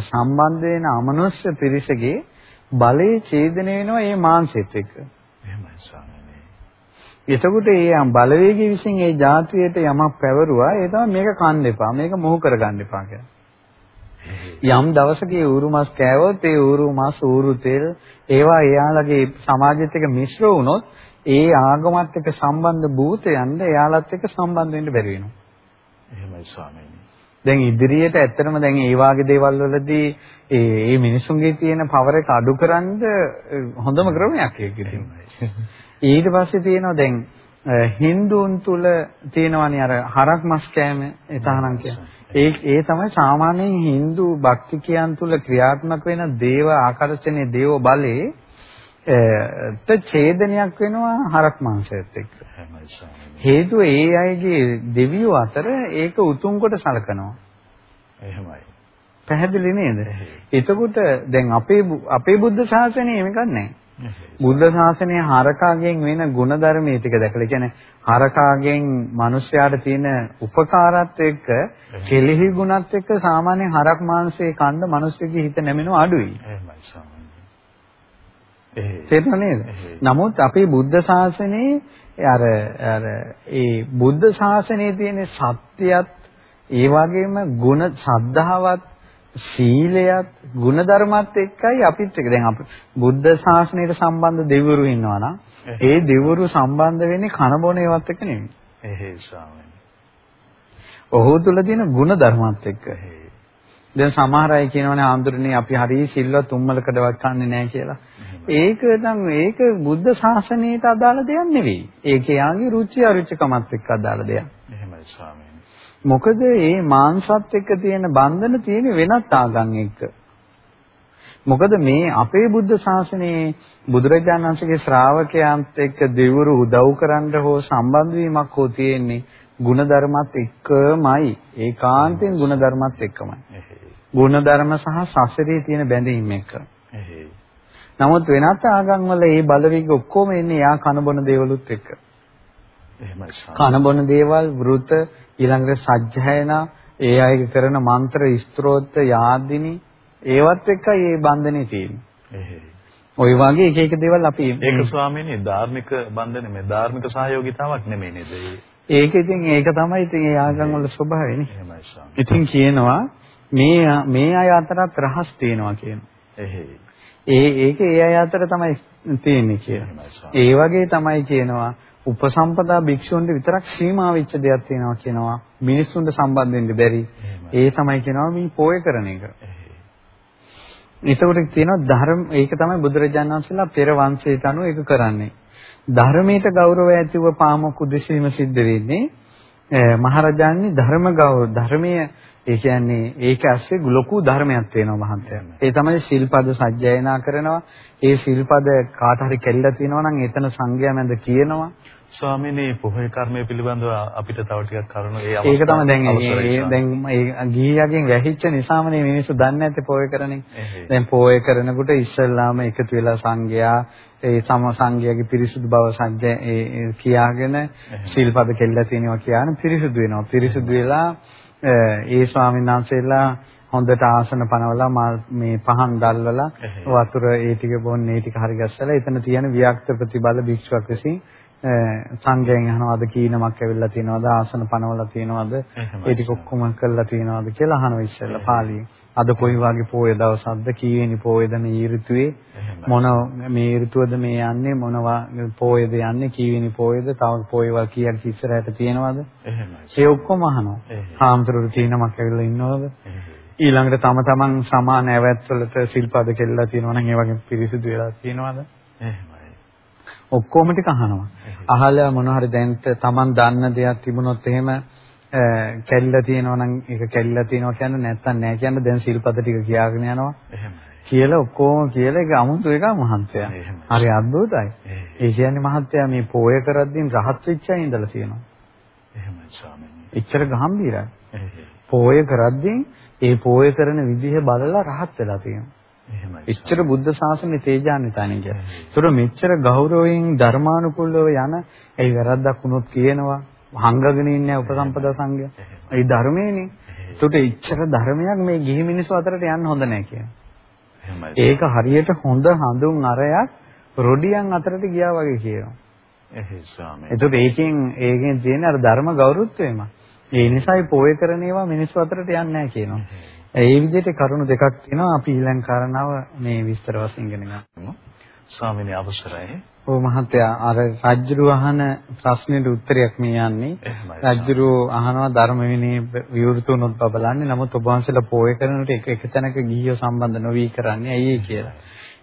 [SPEAKER 2] සම්බන්ධ වෙන අමනුෂ්‍ය පිරිසගේ බලයේ ඡේදනය වෙනවා මේ මාංශෙත් එක්ක. එහෙමයි ස්වාමී. එතකොට ඒ බලවේගී විසින් ඒ જાතියට යමක් පැවරුවා ඒ තමයි මේක කන්න එපා මේක මොහු කරගන්න එපා යම් දවසක ඒ ඌරු මස් කෑවොත් ඒ ඌරු මස් ඌරු තෙල් ඒවා එයාලගේ සමාජෙත් එක්ක මිශ්‍ර වුණොත් ඒ ආගමත් එක්ක සම්බන්ධ භූතයන්ද එයාලත් එක්ක සම්බන්ධ වෙන්න බැරි වෙනවා.
[SPEAKER 1] එහෙමයි ස්වාමීනි.
[SPEAKER 2] දැන් ඉදිරියට ඇත්තටම දැන් ඒ වාගේ දේවල් වලදී ඒ මේ මිනිසුන්ගේ තියෙන පවර එක අඩුකරන්න හොඳම ක්‍රමයක් ඒක ඉතින්. ඊට පස්සේ තියෙනවා දැන් හින්දුන් තුල තියෙනවනේ අර හරක් මස් කෑම එතහනම් කියන්නේ. ඒ ඒ තමයි සාමාන්‍යයෙන් Hindu භක්තිකයන් තුල ක්‍රියාත්මක වෙන දේව ආකර්ෂණයේ දේව බලේ ත ඡේදනයක් වෙනවා හරක් මාංශයත් එක්ක. හේතුව ඒ අයගේ දෙවියෝ අතර ඒක උතුම් කොට සලකනවා.
[SPEAKER 1] එහෙමයි.
[SPEAKER 2] පැහැදිලි නේද? එතකොට දැන් අපේ අපේ බුද්ධ ශාසනය මේක නැහැ. බුද්ධ ශාසනය හරකාගෙන් වෙන ಗುಣධර්මයේ ටික දැකලා කියන්නේ හරකාගෙන් මිනිස්යාට තියෙන උපකාරත් එක්ක කෙලිහි ගුණත් එක්ක සාමාන්‍ය හරක් මාංශයේ කන්න මිනිස්සුගේ හිත නැමෙනවා අඩුයි.
[SPEAKER 1] එහෙමයි
[SPEAKER 2] නේද? නමුත් අපේ බුද්ධ ශාසනයේ අර අර ඒ බුද්ධ ශාසනයේ තියෙන සත්‍යයත් ඒ වගේම ගුණ සද්ධාවත් සීලයත් ගුණධර්මත් එක්කයි අපිත් එක. දැන් අපි බුද්ධ ශාසනයට සම්බන්ධ දෙවිවරු ඉන්නවා නම් ඒ දෙවිවරු සම්බන්ධ වෙන්නේ කන බොන ඒවත් එක්ක නෙමෙයි.
[SPEAKER 1] එහෙයි ස්වාමීනි.
[SPEAKER 2] ඔහු තුල තියෙන ගුණධර්මත් එක්ක. දැන් සමහර අය කියනවානේ ආන්දරණේ අපි හරිය සිල්වත් උම්මලකඩවත් කන්නේ නැහැ කියලා. ඒක නම් ඒක බුද්ධ ශාසනයට අදාළ දෙයක් නෙවෙයි. ඒක යාගේ රුචි අරුචිකමත් එක්ක අදාළ දෙයක්.
[SPEAKER 1] එහෙමයි ස්වාමීනි.
[SPEAKER 2] මොකද මේ මාංශත් එක්ක තියෙන බන්ධන තියෙන වෙනත් ආගම් එක්ක. මොකද මේ අපේ බුද්ධ ශාසනයේ බුදුරජාණන් වහන්සේගේ ශ්‍රාවකයන්ත් එක්ක දෙවරු උදව් කරන්න හෝ සම්බන්ධ වීමක් හෝ තියෙන්නේ ಗುಣධර්මත් එක්කමයි. ඒකාන්තයෙන් ಗುಣධර්මත් එක්කමයි. ಗುಣධර්ම සහ සසරේ තියෙන බැඳීම් එක්ක. නමුත් වෙනත් ආගම් වල මේ බලවේග ඔක්කොම එන්නේ යා කනබන දේවලුත් එක්ක.
[SPEAKER 1] එහෙමයි.
[SPEAKER 2] කන බොන දේවල් වෘත ඊළඟට සජ්ජායනා ඒ අය කරන මන්ත්‍ර ස්ත්‍රෝත් යාදිනි ඒවත් එක්කයි මේ බන්ධනේ තියෙන්නේ. ওই වගේ එක එක දේවල් අපි
[SPEAKER 1] ඒක ස්වාමීනි ධාර්මික බන්ධනේ මේ ධාර්මික සහයෝගිතාවක් නෙමෙයි නේද?
[SPEAKER 2] ඒක ඉතින් ඒක තමයි ඉතින් ඒ ආගම් වල ස්වභාවයනේ.
[SPEAKER 1] එහෙමයි ස්වාමී.
[SPEAKER 2] ඉතින් කියනවා මේ මේ අය අතරත් රහස් තියෙනවා කියනවා.
[SPEAKER 1] එහෙයි.
[SPEAKER 2] ඒ ඒක ඒ අය අතර තමයි තියෙන්නේ කියලා. ඒ වගේ තමයි කියනවා උපසම්පදා භික්ෂුන්ට විතරක් සීමා වෙච්ච දෙයක් තියෙනවා කියනවා. මිනිස්සුන්ට සම්බන්ධ වෙන්න බැරි. ඒ තමයි කියනවා මේ පෝය කරන එක. එතකොට තියෙනවා ධර්ම ඒක තමයි බුදුරජාණන් වහන්සේලා පෙර වංශයට අනුව ඒක කරන්නේ. ධර්මයට ගෞරවය ඇතිව පාමොක් උදෙසීම සිද්ධ වෙන්නේ මහරජාණන් ධර්ම ගෞරව ධර්මයේ ඒ කියන්නේ ඒක ඇස්සේ ලොකු ධර්මයක් වෙනවා මහන්තයන්. ඒ තමයි සිල්පද සජ්ජායනා කරනවා. ඒ සිල්පද කාට හරි කැඩිලා තියෙනවා නම් එතන සංඝයා මැද කියනවා.
[SPEAKER 1] ස්වාමීනි පොහොය කර්මය පිළිබඳව අපිට තව ටිකක් කරුණු ඒ
[SPEAKER 2] අවස්ථාව. ඒක තමයි දැන් ඒ දැන් ඒ ගිහියගෙන් වැහිච්ච නිසාම මේ මිනිස්සු දන්නේ නැත්තේ පොහොය කරන්නේ. දැන් පොහොය කරනකොට ඉස්සල්ලාම එකතු වෙලා සංඝයා ඒ සම සංඝයාගේ පිරිසුදු බව සජ්ජ ඒ කියාගෙන සිල්පද කෙල්ලලා තියෙනවා කියන පිරිසුදු වෙනවා. පිරිසුදු වෙලා ඒ ස්වාමීන් වහන්සේලා හොඳට ආසන පනවලා මේ පහන් දැල්වලා වතුර ඒ ටික බොන්න ඒ ටික හරි ගැස්සලා එතන තියෙන වික්ත ප්‍රතිබල භික්ෂුවක් විසින් සංඝයෙන් අහනවාද කීනමක් ඇවිල්ලා තියෙනවද ආසන පනවලා තියෙනවද ඒ ටික ඔක්කොම කරලා තියෙනවද කියලා අහනවා ඉස්සෙල්ලා පාළියෙන්. අද කොයි වගේ පොය දවසක්ද කීවෙනි පොයද මේ ඍතුවේ? මොන මේ ඍතුවද මේ යන්නේ? මොනවා පොයද යන්නේ? කීවෙනි පොයද? තව පොයවල් කීයක් ඉස්සරහට තියෙනවද? ඒ ඔක්කොම අහනවා. හාමුදුරුවෝ කීනමක් ඇවිල්ලා ඉන්නවද? ඊළඟට තම තමන් සමාන ඇවැත්වලට සිල්පද කෙල්ලලා තියෙනවා නම් ඒ වගේ පිරිසිදු වෙලා තියෙනවද? එහෙමයි ඔක්කොම ටික අහනවා. අහලා මොන හරි දැන් තමන් දන්න දෙයක් තිබුණොත් එහෙම කැඩිලා තියෙනවා නම් ඒක කැඩිලා තියෙනවා කියන්නේ නැත්තම් නෑ කියන්නේ දැන් සිල්පද ටික කියාගෙන යනවා. කියලා ඔක්කොම කියලා ඒක අමුතු එකක් මහන්තයා. හරි අද්භූතයි. ඒ කියන්නේ මහත්තයා මේ පෝය කරද්දී රහත් වෙච්ච අය ඉඳලා තියෙනවා.
[SPEAKER 1] එහෙමයි ස්වාමීනි.
[SPEAKER 2] එච්චර ගැඹීරයි. පෝය කරද්දී ඒ පෝය කරන විදිහ බලලා රහත් වෙලා තියෙනවා. එච්චර බුද්ධ ශාසනයේ තේජාන්විතයි කියන්නේ. ඒතර මෙච්චර ගෞරවයෙන් ධර්මානුකූලව යන ඒ වැරද්දක් වුණොත් කියනවා හංගගෙන ඉන්නේ උපසම්පදා සංඝයා. ඒ ධර්මයේනේ. ඒකට එච්චර ධර්මයක් මේ ගිහි මිනිස්සු අතරට යන්න හොඳ නැහැ කියනවා. ඒක හරියට හොඳ හඳුන් අරයක් රොඩියන් අතරට ගියා වගේ කියනවා.
[SPEAKER 1] එහේ ස්වාමී.
[SPEAKER 2] ඒකට ඒකෙන් ඒකෙන් තියෙන අර ධර්ම ගෞරවත්වයම. ඒ නිසායි පොය කරන ඒවා මිනිස්සු අතරට යන්නේ නැහැ කියනවා. ඒ විදිහට කරුණු දෙකක් තියෙනවා අපි ඊළඟ කාරණාව මේ විස්තර වශයෙන් ඉගෙන ගන්නවා.
[SPEAKER 1] ස්වාමීනි අවසරයි.
[SPEAKER 2] ඔව් මහත්තයා අර රජ්ජුරු අහන ප්‍රශ්නෙට උත්තරයක් මේ යන්නේ. රජ්ජුරු අහනවා ධර්ම විනී විවෘත වුණොත් බබලන්නේ. නමුත් ඔබ වහන්සේලා පෝය කරනකොට එක එක තැනක ගිහියෝ සම්බන්ධ නොවි කරන්නේ ඇයි කියලා.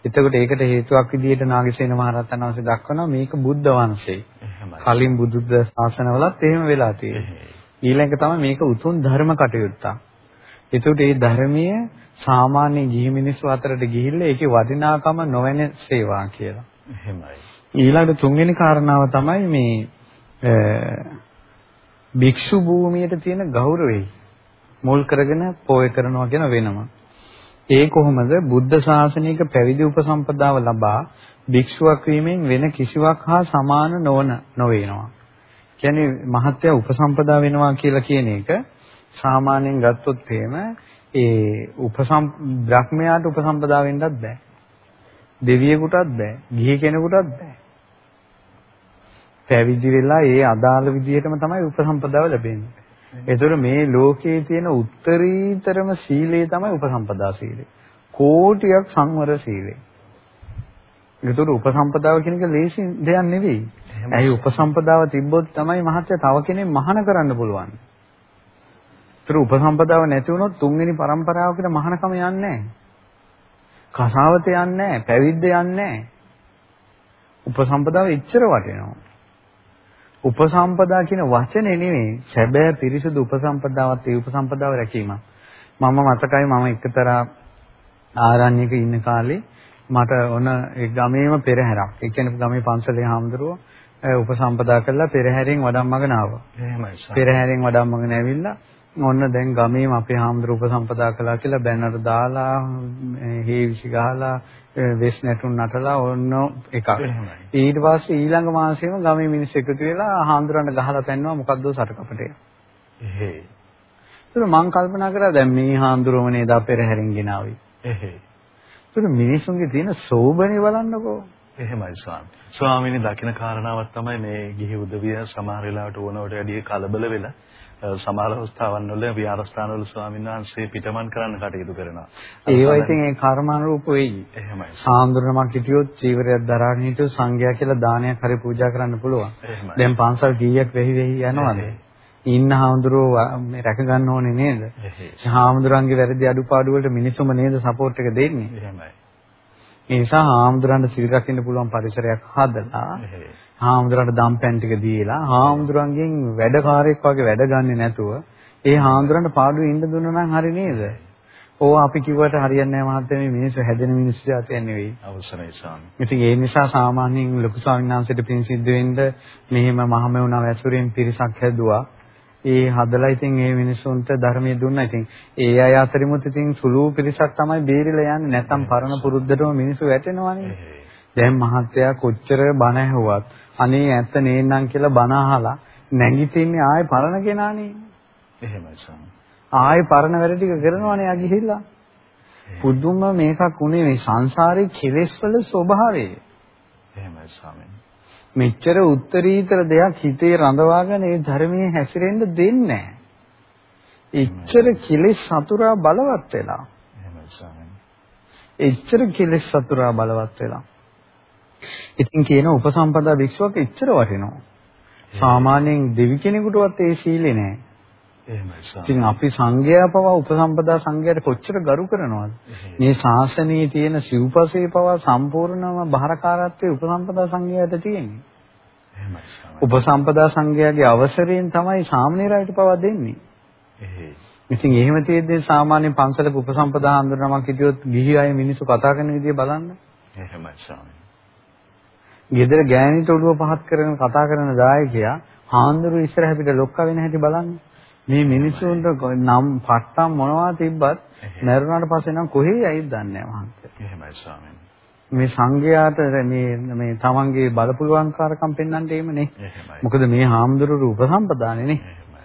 [SPEAKER 2] එතකොට ඒකට හේතුවක් විදිහට නාගසේන මහරහතන් වහන්සේ දක්වනවා මේක බුද්ධ වංශේ. කලින් බුදුද්ද ශාසනවලත් එහෙම වෙලා තියෙනවා. ඊළඟ තමයි මේක උතුම් ධර්ම කටයුත්තක්. එතකොට මේ ධර්මීය සාමාන්‍ය ගිහි මිනිස්සු අතරට ගිහිල්ලා ඒකේ වටිනාකම නොවන සේවා කියලා.
[SPEAKER 1] එහෙමයි.
[SPEAKER 2] ඊළඟ තුන්වෙනි කාරණාව තමයි මේ භික්ෂු භූමියට තියෙන ගෞරවය මුල් කරගෙන පෝය කරනවා කියන වෙනම. ඒ කොහොමද බුද්ධ ශාසනික පැවිදි උපසම්පදාව ලබා භික්ෂුවක් වීමෙන් වෙන කිසිවක් හා සමාන නොවන නොවේනවා. කියන්නේ මහත්ය උපසම්පදා වෙනවා කියලා කියන එක සාමාන්‍යයෙන් ගත්තොත් එහෙම ඒ උපසම් බ්‍රහ්මයාට උපසම්පදා වෙන්නත් බෑ. දෙවියෙකුටත් බෑ. ගිහි කෙනෙකුටත් බෑ. පැවිදි වෙලා ඒ අදාළ විදිහටම තමයි උපසම්පදාව ලැබෙන්නේ. ඒතර මේ ලෝකයේ තියෙන උත්තරීතරම සීලය තමයි උපසම්පදා සීලය. කෝටියක් සංවර සීලය. ඒතර උපසම්පදාව කියන එක ලේසි දෙයක් නෙවෙයි. ඇයි උපසම්පදාව තිබ්බොත් තමයි මහත්ය තව කෙනෙක් මහාන කරන්න පුළුවන්. ඒතර උපසම්පදාව නැති වුණොත් තුන්වෙනි પરම්පරාවකට මහානකම යන්නේ නැහැ. කසාවත යන්නේ නැහැ, පැවිද්ද යන්නේ නැහැ. උපසම්පදාව එච්චර වටිනවා. උපසම්පදා කියන වචනේ නෙවෙයි සැබෑ පිරිසුදු උපසම්පදාවත් ඒ උපසම්පදාව රැකීම. මම මතකයි මම එකතරා ආරණ්‍යක ඉන්න කාලේ මට ඔන ඒ ගමේම පෙරහැරක්. ඒ කියන්නේ ගමේ පන්සලේ හාමුදුරුවෝ උපසම්පදා කළා පෙරහැරෙන් වඩම්මගෙන ආවා.
[SPEAKER 1] එහෙමයි.
[SPEAKER 2] පෙරහැරෙන් වඩම්මගෙන ඇවිල්ලා ඔන්න දැන් ගමේම අපේ හාමුදුරුවෝ උපසම්පදා කළා කියලා බැනර් දාලා හේවිසි ගහලා වෙස් නැටුම් නටලා ඔන්න එකක්. ඊට පස්සේ ඊළඟ මාසෙම ගමේ මිනිස්සු එකතු වෙලා හාමුදුරන්ට ගහලා පෙන්නවා මොකද්ද සටකපටේ.
[SPEAKER 1] එහෙයි.
[SPEAKER 2] ඒක මං කල්පනා කරා දැන් මේ හාමුදුරුවෝ නේද පෙරහැරින් ගෙනාවේ.
[SPEAKER 1] එහෙයි.
[SPEAKER 2] ඒක මිනිසුන්ගේ තියෙන සෝබනේ බලන්නකෝ.
[SPEAKER 1] එහෙමයි ස්වාමී. ස්වාමීනි දකින්න කාරණාවක් තමයි මේ ගිහි උදවිය සමහර වෙලාවට ඕනවට වැඩිය කලබල වෙලා සමහර අවස්ථාවන් වල විහාරස්ථාන වල ස්වාමීන් වහන්සේ පිටමන් කරන්න කටයුතු කරනවා.
[SPEAKER 2] ඒවා ඉතින් ඒ කර්මානුරූප වෙයි.
[SPEAKER 1] එහෙමයි.
[SPEAKER 2] සාන්ද්‍රණමක් හිටියොත් චීවරයක් දරාගෙන හිටියොත් සංඝයා කියලා දානයක් හරි පූජා කරන්න පුළුවන්. දැන් පන්සල් කීයක් වෙහි වෙහි යනවද? ඉන්න හාමුදුරුවෝ මේ රැක ගන්න ඕනේ නේද? හාමුදුරන්ගේ වැරදි අඩුපාඩු වලට මිනිස්සුම නේද සපෝට් එක දෙන්නේ?
[SPEAKER 1] එහෙමයි.
[SPEAKER 2] ඒ නිසා හාමුදුරන්ට සිල් රකින්න පුළුවන් පරිසරයක් හදලා හාමුදුරන්ට දම් පැන් ටික දීලා හාමුදුරන්ගෙන් වැඩකාරයෙක් වගේ වැඩ ගන්නෙ නැතුව ඒ හාමුදුරන්ට පාඩුවේ ඉන්න දුන්නා නම් හරි නේද? ඕවා අපි කිව්වට හරියන්නේ නැහැ මහත්තයා මේ මිනිස්සු හැදෙන මිනිස්සු જાතියක් නෙවෙයි.
[SPEAKER 1] අවසරයි ස්වාමී.
[SPEAKER 2] ඉතින් ඒ නිසා සාමාන්‍යයෙන් ලොකු ස්වාමීන් වහන්සේට පින් සිද්ධ වෙන්න මෙහෙම මහමෙවුනා වැසුරෙන් පිරිසක් හැදුවා. ඒ හදලා ඉතින් ඒ මිනිස්සුන්ට ධර්මයේ දුන්නා. ඉතින් ඒ අය අතරිමුත් ඉතින් සුළු පිරිසක් තමයි බේරිලා යන්නේ. නැත්තම් පරණ පුරුද්දටම මිනිස්සු වැටෙනවනේ. දැන් මහත්තයා කොච්චර බණ ඇහුවත් අනේ ඇත්ත නේනම් කියලා බණ අහලා නැගිටින්නේ ආයේ පරණ කෙනානේ.
[SPEAKER 1] එහෙමයි සම්.
[SPEAKER 2] ආයේ පරණ වැඩ ටික කරනවනේ ආ ගිහිල්ලා. පුදුම මේකක් උනේ මේ සංසාරේ කෙලෙස් වල ස්වභාවය.
[SPEAKER 1] එහෙමයි ස්වාමීනි.
[SPEAKER 2] මෙච්චර උත්තරීතර දෙයක් හිතේ රඳවාගෙන ඒ ධර්මයේ හැසිරෙන්න දෙන්නේ නැහැ. එච්චර කෙලෙස් සතුරා බලවත් වෙලා. එච්චර කෙලෙස් සතුරා බලවත් වෙලා. ඉතින් කියන උපසම්පදා භික්ෂුවක් එච්චර වටිනවා. සාමාන්‍යයෙන් දෙවි කෙනෙකුටවත් ඒ සීලේ නැහැ. ඉතින් අපි සංඝයා පවා උපසම්පදා සංඝයාට කොච්චර ගරු කරනවද? මේ ශාසනයේ තියෙන සිව්පසේ පවා සම්පූර්ණම බාරකාරත්වයේ උපසම්පදා සංඝයාට තියෙන්නේ. උපසම්පදා සංඝයාගේ අවසරයෙන් තමයි සාමණේරයට පවා දෙන්නේ. ඉතින් එහෙම තියෙද්දී සාමාන්‍ය පන්සලක උපසම්පදා හඳුනනමක් හිටියොත් ගිහි අය මිනිස්සු කතා කරන විදිය බලන්න.
[SPEAKER 1] එහෙමයි ස්වාමී.
[SPEAKER 2] ගෙදර ගෑණිට ඔළුව පහත් කරන කතා කරන දායකයා හාන්දරු ඉස්සරහ පිට ලොක්ක වෙන හැටි බලන්න. මේ මිනිසුන්ට නම් පට්ටම් මොනවා තිබ්බත් මරුණාට පස්සේ නම් කොහේ යයිද දන්නේ නැහැ මහන්සිය.
[SPEAKER 1] එහෙමයි ස්වාමීන්.
[SPEAKER 2] මේ සංඝයාට මේ මේ තමන්ගේ බලපුලුවන්කාරකම් පෙන්වන්න එimheනේ.
[SPEAKER 1] එහෙමයි.
[SPEAKER 2] මොකද මේ හාමුදුරු උපසම්පදානේ නේ.
[SPEAKER 1] එහෙමයි.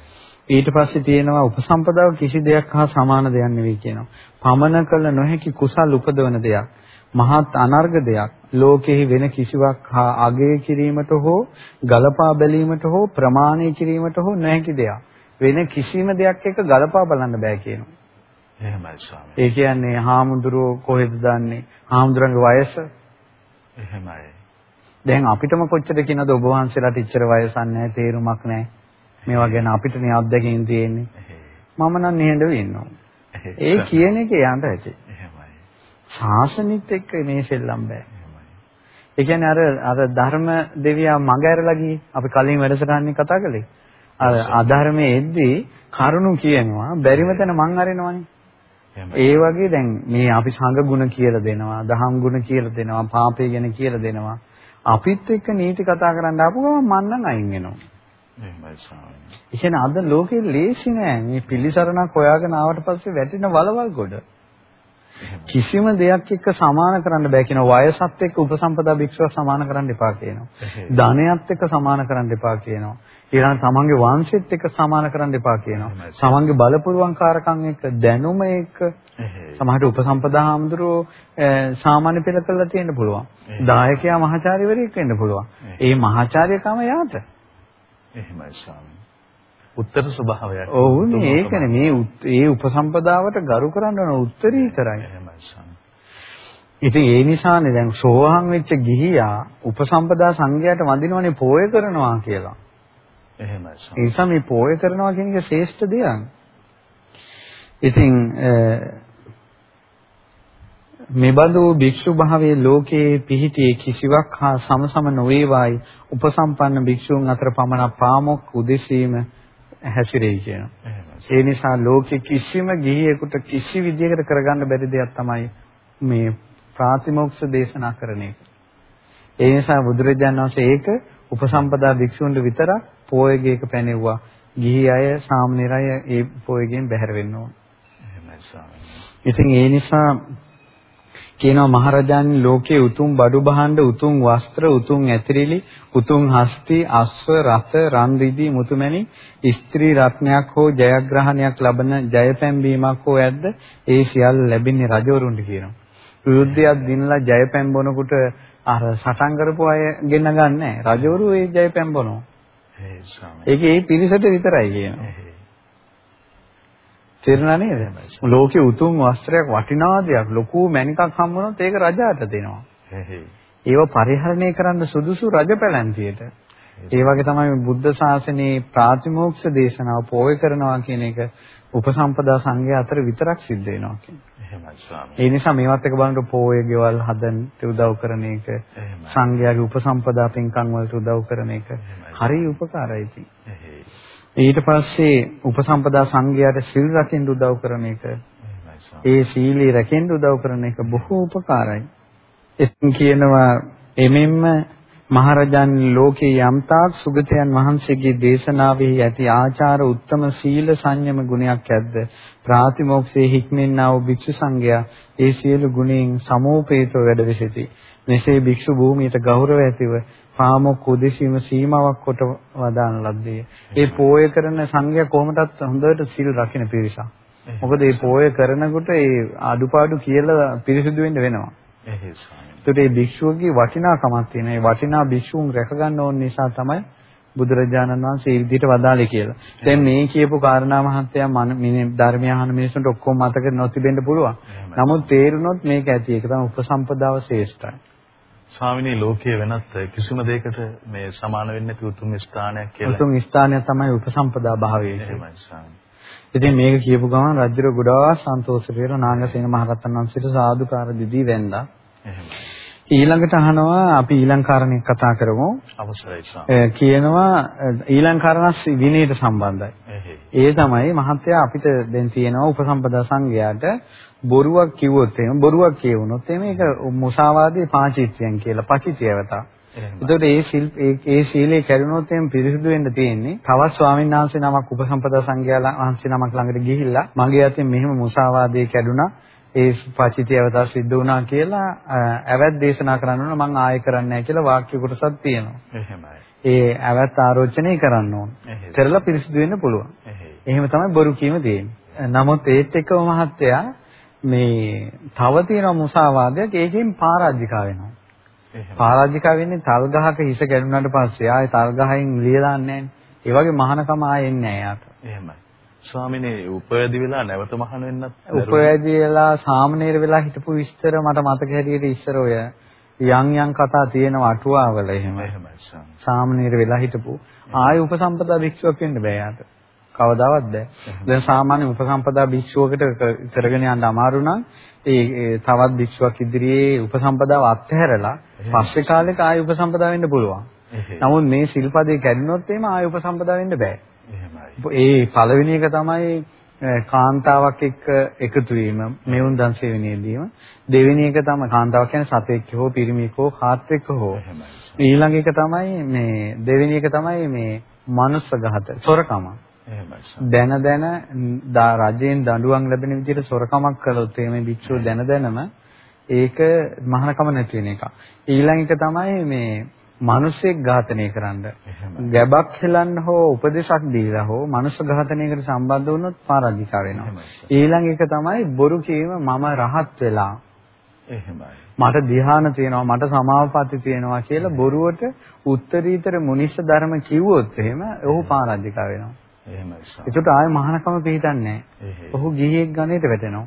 [SPEAKER 2] ඊට පස්සේ තියෙනවා උපසම්පදාව කිසි දෙයක් හා සමාන දෙයක් නෙවෙයි කියනවා. පමන කළ නොහැකි කුසල් උපදවන දෙයක්. මහත් අනර්ග දෙයක්. ලෝකෙහි වෙන කිසිවක් හා අගය කිරීමට හෝ ගලපා බැලීමට හෝ ප්‍රමාණය කිරීමට හෝ නොහැකි දෙයක්. වෙන කිසිම දෙයක් එක්ක ගලපා බලන්න බෑ කියනවා.
[SPEAKER 1] එහෙමයි ස්වාමී.
[SPEAKER 2] ඒ කියන්නේ හාමුදුරුවෝ කොහෙද දන්නේ? හාමුදුරන්ගේ වයස.
[SPEAKER 1] එහෙමයි.
[SPEAKER 2] දැන් අපිටම කොච්චර කියනද ඔබ වහන්සේලාට ඉච්චර වයසක් නැහැ, තේරුමක් නැහැ. මේවා ගැන අපිටනේ අත්දැකීම් තියෙන්නේ. මම නම් නිහඬව ඉන්නවා. ඒ කියන එක යන්න ඇති.
[SPEAKER 1] එහෙමයි.
[SPEAKER 2] ශාසනිත් එක්ක මේ සෙල්ලම් බෑ. ඒ කියන්නේ අර අර ධර්ම දෙවියා මඟ ඇරලා ගියේ. අපි කලින් වැඩසටහනේ කතා කළේ. අර අධර්මයේ එද්දී කරුණු කියනවා බැරිම තැන මං අරිනවනේ. ඒ වගේ දැන් මේ අපි සංඝ ගුණ කියලා දෙනවා, දහම් ගුණ කියලා දෙනවා, පාපය ගැන කියලා දෙනවා. අපිත් එක්ක නීති කතා කරන්න ආපු ගමන් මන් නම් අයින් වෙනවා.
[SPEAKER 1] එහෙමයි ස්වාමීනි.
[SPEAKER 2] කියන්නේ අද ලෝකේ ලේසි නෑ. මේ පිළිසරණක් හොයාගෙන ආවට පස්සේ වැටෙන වලවල් ගොඩ. කිසිම දෙයක් එක්ක සමාන කරන්න බෑ කියනවා. වයසත් එක්ක උපසම්පදා භික්ෂුව සමාන කරන්න එපා කියනවා. ධනයත් එක්ක සමාන කරන්න එපා කියනවා. ඊළඟ තමන්ගේ වංශෙත් එක්ක සමාන කරන්න එපා කියනවා. තමන්ගේ බලපුරුවන්කාරකම් එක්ක දැනුම එක්ක සමහරට උපසම්පදා හාමුදුරුවෝ සාමාන්‍ය පෙළ කරලා තියෙන්න පුළුවන්. දායකයා මහාචාර්යවරයෙක් වෙන්න පුළුවන්. ඒ මහාචාර්යකම යාට.
[SPEAKER 1] එහෙමයි ස්වාමී. උත්තර ස්වභාවයක්.
[SPEAKER 2] ඔව් නේ ඒකනේ මේ ඒ උපසම්පදාවට ගරු කරන්න.
[SPEAKER 1] එහෙමයි ස්වාමී.
[SPEAKER 2] ඉතින් ඒ නිසානේ දැන් සෝහන් වෙච්ච ගිහියා උපසම්පදා සංඝයාට වඳිනවනේ පෝය කරනවා කියලා.
[SPEAKER 1] එහෙමයි
[SPEAKER 2] ඒ. නිසා මේ පෝය කරනවා කියන එක ශ්‍රේෂ්ඨ දෙයක්. ඉතින් මෙබඳු භික්ෂු භාවයේ ලෝකයේ පිහිටියේ කිසිවක් හා සමසම නොවේවායි උපසම්පන්න භික්ෂූන් අතර පමණ පාමොක් උදෙසීම හැසිරෙයි කියනවා. ඒ නිසා ලෝකේ කිසිම ගිහියෙකුට කිසි විදියකට කරගන්න බැරි දෙයක් තමයි මේ ප්‍රාතිමෝක්ෂ දේශනා කරන එක. ඒ නිසා බුදුරජාණන් වහන්සේ ඒක උපසම්පදා භික්ෂුන්ට විතරක් පෝයගේක පැනෙව්වා. ගිහි අය සාමණේර අය ඒ පෝයගෙන් බැහැර වෙන්න ඕන. ඉතින් ඒ නිසා කියනවා මහරජාණන් ලෝකයේ උතුම් බඩු බහඬ උතුම් වස්ත්‍ර උතුම් ඇතිරිලි උතුම් හස්ති අස්ව රථ රන් රිදී මුතුමැණි ස්ත්‍රී රත්නයක් හෝ ජයග්‍රහණයක් ලබන ජයපැම්බීමක් හෝ ඇද්ද ඒ සියල්ල ලැබෙන්නේ රජවරුන්ට කියනවා යුද්ධයක් දිනලා ජයපැම් බොනකොට අර සටන් කරපු අය ගෙන්න ගන්නෑ රජවරු ඒ ජයපැම් බොනවා
[SPEAKER 1] ඒ ස්වාමී.
[SPEAKER 2] ඒකේ පිරිසට විතරයි කියනවා. තේරුණා නේද? ලෝකේ උතුම් වස්ත්‍රයක් වටිනා දෙයක් ලොකු මණිකක් හම්බ වුණොත් ඒක රජාට දෙනවා. ඒව පරිහරණය කරන්න සුදුසු රජ පැලැන්තියට. ඒ වගේ තමයි බුද්ධ ශාසනයේ ප්‍රාතිමෝක්ෂ දේශනාව පෝය කරනවා කියන එක උපසම්පදා සංඝයා අතර විතරක් සිද්ධ වෙනවා කියන්නේ.
[SPEAKER 1] එහෙමයි ස්වාමී.
[SPEAKER 2] ඒ නිසා මේවත් එක බලනකොට පෝය ගෙවල් හදන්න උදව් කරන එක. සංඝයාගේ උපසම්පදා පින්කම් වලට උදව් කරන එක හරි උපකාරයි ඉතින්. ඊට පස්සේ උපසම්පදා සංඝයාට සිල් රකින්න උදව් කරන එක. ඒ සීලී රැකෙන්න උදව් කරන එක බොහෝ උපකාරයි. එතින් කියනවා එමෙන්න මහරජාන් ලෝකේ යම්තාක් සුගතයන් වහන්සේගේ දේශනාවෙහි ඇති ආචාර උත්තම සීල සංයම ගුණයක් ඇද්ද? ප්‍රාතිමෝක්ෂයේ හික්මෙන්නා වූ භික්ෂු සංඝයා ඒ සියලු ගුණයෙන් සමෝපේතව වැඩ වෙසිතී. මෙසේ භික්ෂු භූමියට ගෞරව ඇතිව පාමොක් උදෙසීම සීමාවක් කොට වදාන ලද්දේ. ඒ පෝය කරන සංඝයා කොහොමදත් හොඳට සීල් රකින්න පිරිසක්. මොකද මේ පෝය කරනකොට ඒ අඩුපාඩු කියලා පිරිසිදු වෙන්න වෙනවා.
[SPEAKER 1] එහේ
[SPEAKER 2] ඒකට මේ භික්ෂුවගේ වටිනාකමක් තියෙන. ඒ වටිනා භික්ෂුන් රැක ගන්න ඕන නිසා තමයි බුදුරජාණන් වහන්සේ ඒ විදිහට වදාළේ කියලා. දැන් මේ කියපු කාරණා මහත්තයා මේ ධර්මය අහන මිනිසුන්ට ඔක්කොම මතක නොතිබෙන්න පුළුවන්. නමුත් තේරුනොත් මේක ඇති. ඒක තමයි උපසම්පදාව ශ්‍රේෂ්ඨයි.
[SPEAKER 1] ස්වාමිනී ලෝකයේ වෙනත් කිසිම දෙයකට මේ සමාන වෙන්නේ නැති උතුම් ස්ථානයක් කියලා.
[SPEAKER 2] උතුම් ස්ථානය තමයි උපසම්පදා භාවය කියන්නේ. ඉතින් මේක කියපු ගමන් රජුර ගොඩාක් සන්තෝෂ වෙලා නාගසේන මහරහතන් වහන්සේට සාදුකාර දිදී වැන්දා.
[SPEAKER 1] එහෙමයි.
[SPEAKER 2] ඊළඟට අහනවා අපි ඊළඟ කාරණයක් කතා කරමු.
[SPEAKER 1] අවසරයි ස්වාමී.
[SPEAKER 2] කියනවා ඊළඟ කාරණස් විනයට සම්බන්ධයි. ඒ තමයි මහත්තයා අපිට දැන් තියෙනවා උපසම්පදා සංඝයාට බොරුවක් කිව්වොත් එහෙම බොරුවක් කියවුනොත් එහෙම ඒක මුසාවාදේ පාචිත්‍යයන් කියලා පචිතියවතා. එතකොට ඒ සිල් ඒ සීලේ කැඩුනොත් එහෙම පිරිසිදු වෙන්න තියෙන්නේ. තවත් ස්වාමීන් වහන්සේ නමක් උපසම්පදා සංඝයා වහන්සේ නමක් ළඟට ගිහිල්ලා මගේ අතින් මෙහෙම මුසාවාදේ කැඩුනා. ඒ පචිතියවතා සිද්ධ වුණා කියලා ඇවැත් දේශනා කරන්න ඕන මම ආයෙ කරන්නේ නැහැ කියලා වාක්‍ය කොටසක් තියෙනවා.
[SPEAKER 1] එහෙමයි.
[SPEAKER 2] ඒ ඇවැත් ආරෝචනය කරන්න ඕන. කරලා පිරිසිදු වෙන්න පුළුවන්.
[SPEAKER 1] එහේ.
[SPEAKER 2] එහෙම තමයි බොරු කීම තියෙන්නේ. නමුත් ඒත් එක්කම මහත්තයා මේ තව තියෙන මුසාවාදයක් ඒකෙන් පරාජිකා වෙනවා. පරාජිකා වෙන්නේ තල් ගහක හිස ගැදුනට පස්සේ ආයේ තල් ගහෙන් ලියලාන්නේ නැහැ. ඒ වගේ මහානකම ආයේ එන්නේ නැහැ යාට.
[SPEAKER 1] එහෙමයි. ස්වාමිනේ උපයදි වෙලා නැවත මහාන වෙන්නත්
[SPEAKER 2] උපයදීලා සාමනීර වෙලා හිටපු විස්තර මට මතක හැටියට ඉස්සර ඔය යම් යම් කතා තියෙනවා අටුවාවල එහෙම.
[SPEAKER 1] එහෙමයි.
[SPEAKER 2] සාමනීර වෙලා හිටපු ආයේ උපසම්පදා භික්ෂුවක් වෙන්න බෑ යාට. කවදාවත් බෑ. දැන් සාමාන්‍ය උපසම්පදා භික්ෂුවකට කරගෙන යන්න අමාරු නම් ඒ තවත් භික්ෂුවක් ඉදිරියේ උපසම්පදාව අත්හැරලා පස්සේ කාලෙක ආයෙ උපසම්පදා වෙන්න පුළුවන්. නමුත් මේ සිල්පදේ කැඩුනොත් එහෙම ආයෙ උපසම්පදා වෙන්න බෑ. ඒ පළවෙනි එක තමයි කාන්තාවක් එක්ක එකතු වීම මෙවුන් දන්සේ වෙනේදීම දෙවෙනි එක තමයි කාන්තාවක් කියන්නේ සතෙක් හෝ පිරිමියෙක් හෝ කාත් එක්ක හෝ. ඊළඟ එක තමයි මේ දෙවෙනි එක තමයි මේ මනුස්ස ගහත සොරකම. දැන දැන රජයෙන් දඬුවම් ලැබෙන විදිහට සොරකමක් කළොත් මේ භික්ෂුව දැන දැනම ඒක මහානකම නැති වෙන එක. ඊළඟ එක තමයි මේ මිනිස්සෙක් ඝාතනය කරන්න. ගැබක් හෙලන්න හෝ උපදේශක් දීලා හෝ මනුස්ස ඝාතනයකට සම්බන්ධ වුණොත් පරාජිකා වෙනවා. ඊළඟ එක තමයි බොරු කීම මම රහත් වෙලා.
[SPEAKER 1] එහෙමයි.
[SPEAKER 2] මට ධ්‍යාන තියෙනවා මට සමාපatti තියෙනවා කියලා බොරුවට උත්තරීතර මුනිස්ස ධර්ම කිව්වොත් එහෙම ඔහු පරාජිකා වෙනවා.
[SPEAKER 1] එහෙමයි සාම.
[SPEAKER 2] ඒකට ආයෙ මහානකම පිළිටන්නේ නැහැ. ඔහු ගිහියෙක් ගණයට වැටෙනවා.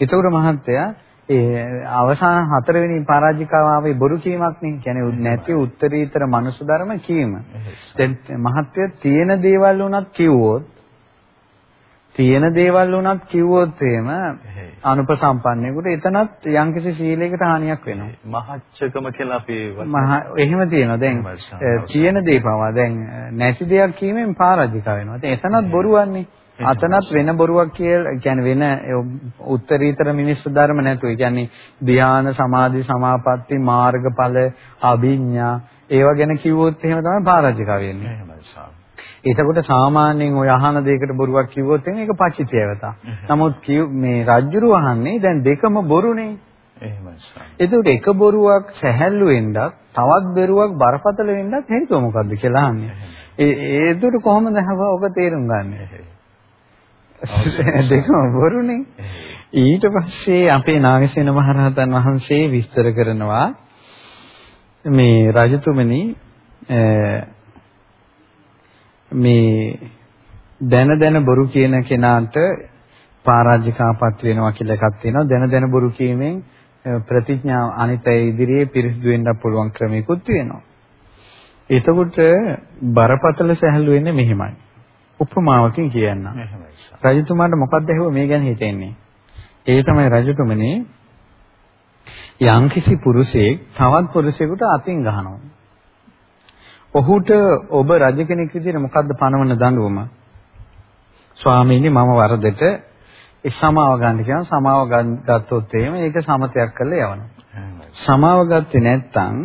[SPEAKER 2] ඒතකොට මහත්තයා ඒ අවසාන හතරවෙනි පරාජිකාව ආවේ බොරු කීමක් නේ. කියන්නේ නැති උත්තරීතර මනුස්ස ධර්ම කීම. දැන් මහත්ය තියෙන දේවල් උනත් කිව්වොත් තියෙන දේවල් උනත් කිව්වොත් එහෙම අනුපසම්පන්නෙකුට එතනත් යම්කිසි සීලයකට හානියක් වෙනවා.
[SPEAKER 1] මහච්චකම කියලා අපි
[SPEAKER 2] එහෙම තියෙනවා. දැන් තියෙන දේ පවා දැන් නැති දෙයක් කීමෙන් පරාජික වෙනවා. එතනත් බොරුවන්නේ. අතනත් වෙන බොරුවක් කියලා කියන්නේ වෙන උත්තරීතර මිනිස්සු ධර්ම නැතුව. ඒ කියන්නේ ධ්‍යාන, සමාධි, සමාපatti, මාර්ගඵල, අභිඥා ඒවා ගැන කිව්වොත් එහෙම තමයි පරාජික වෙන්නේ. එතකොට සාමාන්‍යයෙන් ඔය අහන දෙයකට බොරුවක් කිව්වොත් එහෙනම් ඒක පචිතයවත. නමුත් මේ රජ්ජුරු අහන්නේ දැන් දෙකම බොරුනේ.
[SPEAKER 1] එහෙමයි.
[SPEAKER 2] එතකොට එක බොරුවක් සැහැල්ලු වෙන්නත් තවත් බොරුවක් බරපතල වෙන්නත් හේතුව මොකද්ද කියලා අහන්නේ. ඒ ඒකට කොහොමද ඔබ තේරුම් ගන්නේ? දෙකම බොරුනේ. ඊට පස්සේ අපේ නාගසේන මහරහතන් වහන්සේ විස්තර කරනවා මේ රජතුමනි මේ දැන දැන බොරු කියන කෙනාට පරාජිකාපත් වෙනවා කියලා එකක් තියෙනවා. දැන දැන බොරු කීමෙන් ප්‍රතිඥා අනිත් අය ඉදිරියේ පිරිසිදු වෙන්න පුළුවන් ක්‍රමිකුත් තියෙනවා. එතකොට බරපතල සැහැල්ලු වෙන්නේ මෙහිමයි. උපමාවකින් කියන්න. රජතුමාට මොකක්ද ඇහුව මේ ගැන හිතෙන්නේ? ඒ තමයි රජතුමනි යම්කිසි පුරුෂයෙක් තවත් පුරුෂයෙකුට අතින් ගහනවා. ඔහුට ඔබ රජ කෙනෙක් විදිහට මොකද්ද පනවන දඬුවම? ස්වාමීනි මම වරදට ඒ සමාව ගන්න කියන සමාව ගත්තොත් එහෙම ඒක සමතයක් කරලා යවනවා. සමාව ගත්තේ නැත්නම්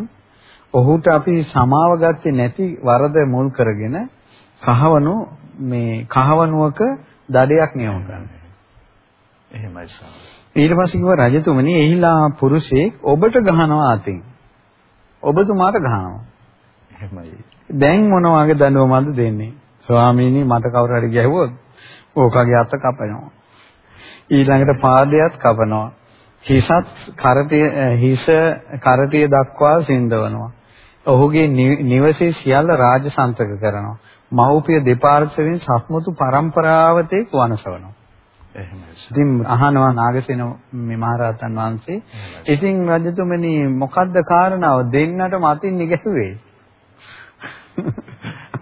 [SPEAKER 2] ඔහුට අපි සමාව ගත්තේ නැති වරද මුල් කරගෙන කහවණු මේ කහවණුවක දඩයක් නියම කරනවා.
[SPEAKER 1] එහෙමයි සාම.
[SPEAKER 2] ඊට පස්සේ කිව්වා රජතුමනි එහිලා පුරුෂයෙක් ඔබට ගහනවා අතින්. ඔබතුමාට ගහනවා.
[SPEAKER 1] එහෙමයි.
[SPEAKER 2] දැන් මොන වගේ දඬුවමක්ද දෙන්නේ? ස්වාමීනි මට කවුරු හරි ගැහුවොත් ඕකගේ අත කපනවා. ඊළඟට පාදයට කපනවා. හිසත් කරටිය හිස කරටිය දක්වා සිඳවනවා. ඔහුගේ නිවසේ සියල්ල රාජසන්තක කරනවා. මව්පිය දෙපාර්ශ්වයෙන් සත්මුතු පරම්පරාවතේ වනසවනවා.
[SPEAKER 1] එහෙමයි.
[SPEAKER 2] ඉතින් අහනවා නාගසේන මේ මහරහතන් වහන්සේ. ඉතින් රජතුමනි මොකද්ද කාරණාව දෙන්නට මතින් නිගැහුවේ?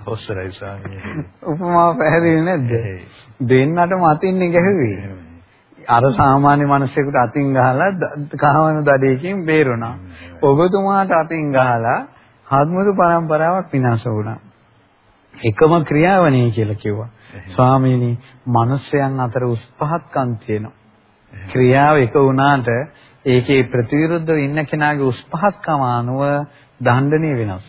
[SPEAKER 1] ඔස්සරයි ස්වාමී.
[SPEAKER 2] උපමාව පැහැදිලි නැද්ද? දෙන්නටම අතින්නේ ගැහුවේ. අර සාමාන්‍ය මිනිසෙකුට අතින් ගහලා කහවණු දඩේකින් බේරුණා. ඔබතුමාට අතින් ගහලා හත්මුදු පරම්පරාවක් විනාශ වුණා. එකම ක්‍රියාවණී කියලා කිව්වා. ස්වාමීනි, මිනිස්යන් අතර උස් පහත්කම් තියෙනවා. ක්‍රියාව එක වුණාට ඒකේ ප්‍රතිවිරුද්ධව ඉන්න කෙනාගේ උස් පහත්කම අනුව දණ්ඩනීය වෙනස්.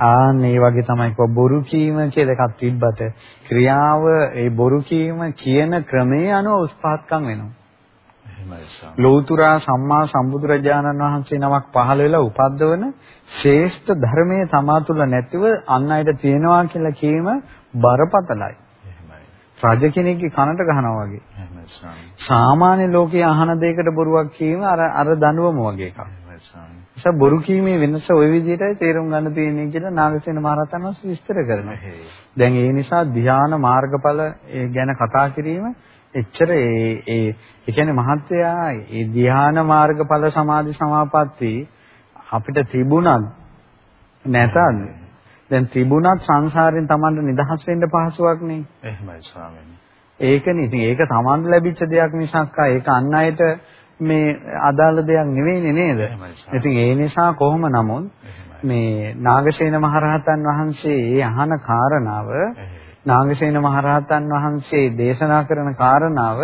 [SPEAKER 2] ආන්න ඒ වගේ තමයි කො බොරු කීම කියලා එකක් තිබ්බට ක්‍රියාව ඒ බොරු කීම කියන ක්‍රමයේ අනුව උස්පහත්කම් වෙනවා. ලෞතුරා සම්මා සම්බුදුරජාණන් වහන්සේ නමක් පහළ වෙලා උපද්දවන ශ්‍රේෂ්ඨ ධර්මයේ තමා තුළ නැතිව අන් අයට තියෙනවා කියලා කීම බරපතලයි. රජ කෙනෙක්ගේ කනට ගහනවා වගේ. සාමාන්‍ය ලෝකයේ අහන දෙයකට බොරුවක් කීම අර අර දඬුවම වගේ එකක්. නිසා බොරු කීමේ වෙනස ওই විදිහටයි තේරුම් ගන්න තියෙන්නේ කියලා නාගසේන මහරහතන් වහන්සේ විස්තර කරනවා. දැන් ඒ නිසා ධ්‍යාන මාර්ගඵල ගැන කතා කිරීම එච්චර ඒ ඒ කියන්නේ මහත්යා ඒ ධ්‍යාන මාර්ගඵල සමාධි සමාපatti අපිට තිබුණත් නැතත් දැන් තිබුණත් සංසාරයෙන් Tamanට නිදහස් වෙන්න පහසුවක් නේ.
[SPEAKER 1] එහෙමයි ස්වාමීනි.
[SPEAKER 2] ඒකනේ. ඉතින් ඒක Tamanට ලැබිච්ච දෙයක් මිසක් ඒක අන් අයට මේ අදාළ දෙයක් නෙවෙයිනේ නේද? ඉතින් ඒ නිසා කොහොම නමුත් මේ නාගසේන මහරහතන් වහන්සේ ඒ අහන කාරණාව නාගසේන මහරහතන් වහන්සේ දේශනා කරන කාරණාව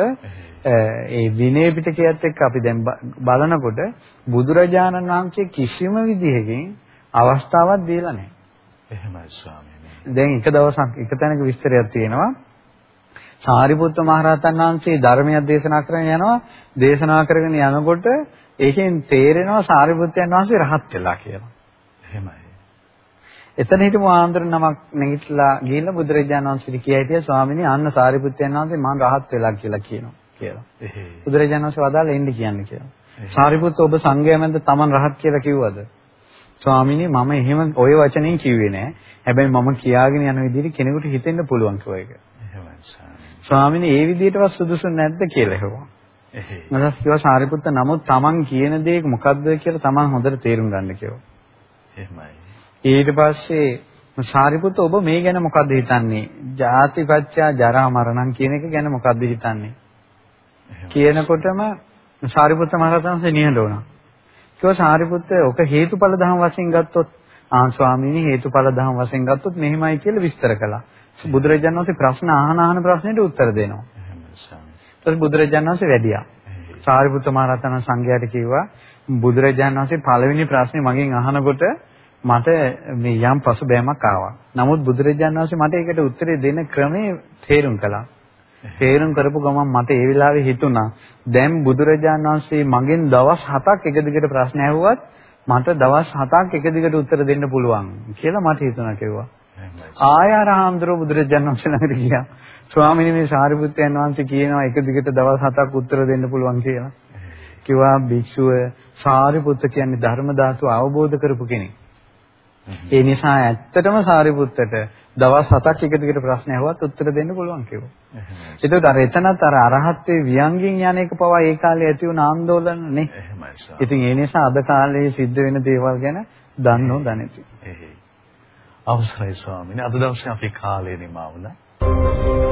[SPEAKER 2] ඒ විනය පිටකයත් එක්ක අපි දැන් බලනකොට බුදුරජාණන් වහන්සේ කිසිම විදිහකින් අවස්ථාවක් දීලා නැහැ.
[SPEAKER 1] එහෙමයි ස්වාමීනි.
[SPEAKER 2] දැන් එක දවසක් එක තැනක විස්තරයක් තියෙනවා. සාරිපුත්ත මහරහතන් වහන්සේ ධර්මයක් දේශනා කරගෙන යනවා දේශනා කරගෙන යනකොට ඒකෙන් තේරෙනවා සාරිපුත්තයන් වහන්සේ රහත් වෙලා කියලා.
[SPEAKER 1] එහෙමයි.
[SPEAKER 2] එතන හිටපු ආන්දර නමක් නැගිටලා ගිහිල්ලා බුදුරජාණන් වහන්සේට කියයි තියා ස්වාමීනි අන්න සාරිපුත්තයන් වහන්සේ මම රහත් වෙලා කියලා කියනවා කියලා. බුදුරජාණන් වහන්සේ වදාළ එන්න කියන්නේ කියලා. සාරිපුත්ත ඔබ සංඝයා මැද Taman රහත් කියලා කිව්වද? ස්වාමීනි මම එහෙම ওই වචනෙන් කිව්වේ නෑ. හැබැයි මම කියාගෙන යන විදිහට කෙනෙකුට හිතෙන්න පුළුවන් කිව්වා ඒක. ස්වාමීනි ඒ විදිහටවත් සුදුසු නැද්ද කියලා.
[SPEAKER 1] එහෙයි.
[SPEAKER 2] මම කිව්වා සාරිපුත්ත නමුත් Taman කියන දේ මොකද්ද කියලා Taman හොඳට තේරුම් ගන්න කිව්වා.
[SPEAKER 1] එහෙමයි.
[SPEAKER 2] ඊට පස්සේ සාරිපුත්ත ඔබ මේ ගැන මොකද්ද හිතන්නේ? ජාතිපච්චා ජරා මරණම් කියන එක ගැන මොකද්ද හිතන්නේ? කියනකොටම සාරිපුත්ත මහරහතන් වහන්සේ නිහඬ වුණා. කිව්වා සාරිපුත්ත ඔක හේතුඵල ධම් වශයෙන් ගත්තොත් ආ ස්වාමීනි හේතුඵල ධම් වශයෙන් ගත්තොත් මෙහෙමයි කියලා විස්තර කළා. බුදුරජාණන් වහන්සේ ප්‍රශ්න අහන අහන ප්‍රශ්නෙට උත්තර දෙනවා. ඊට බුදුරජාණන් වහන්සේ වැඩියා. සාරිපුත්ත මහ රහතන් සංඝයාට කිව්වා බුදුරජාණන් වහන්සේ පළවෙනි ප්‍රශ්නේ මගෙන් අහනකොට මට මේ යම් පසුබෑමක් ආවා. නමුත් බුදුරජාණන් වහන්සේ මට ඒකට උත්තරේ දෙන ක්‍රමේ තේරුම් කළා. තේරුම් කරපු ගමන් මට ඒ වෙලාවේ හිතුණා දැන් බුදුරජාණන් වහන්සේ මගෙන් දවස් 7ක් එක දිගට ප්‍රශ්න ඇහුවත් මට දවස් 7ක් එක දිගට උත්තර දෙන්න පුළුවන් කියලා මට හිතුණා කිව්වා. ආය ආරහාම්දරෝ බුදුරජාණන් වහන්සේ ළඟට ගියා. ස්වාමීනි මේ සාරිපුත්යන් වහන්සේ කියනවා එක දිගට දවස් 7ක් උත්තර දෙන්න පුළුවන් කියලා. කිව්වා භික්ෂුව සාරිපුත්ත කියන්නේ ධර්ම ධාතුව අවබෝධ කරපු කෙනෙක්. ඒ නිසා ඇත්තටම සාරිපුත්තට දවස් 7ක් එක දිගට ප්‍රශ්න ඇහුවත් උත්තර දෙන්න පුළුවන් කිව්වා. ඒකට අර එතනත් අර අරහත්ත්වේ වියංගින් යන එක පවා ඒ කාලේ ඇති වුණ ආందోලන නේ. ඉතින් ඒ නිසා අද කාලේ සිද්ධ වෙන දේවල් ගැන දන්නෝ.
[SPEAKER 1] එහෙයි. අවසරයි ස්වාමීනි අද දවසේ අපේ කාලය නිමා වුණා.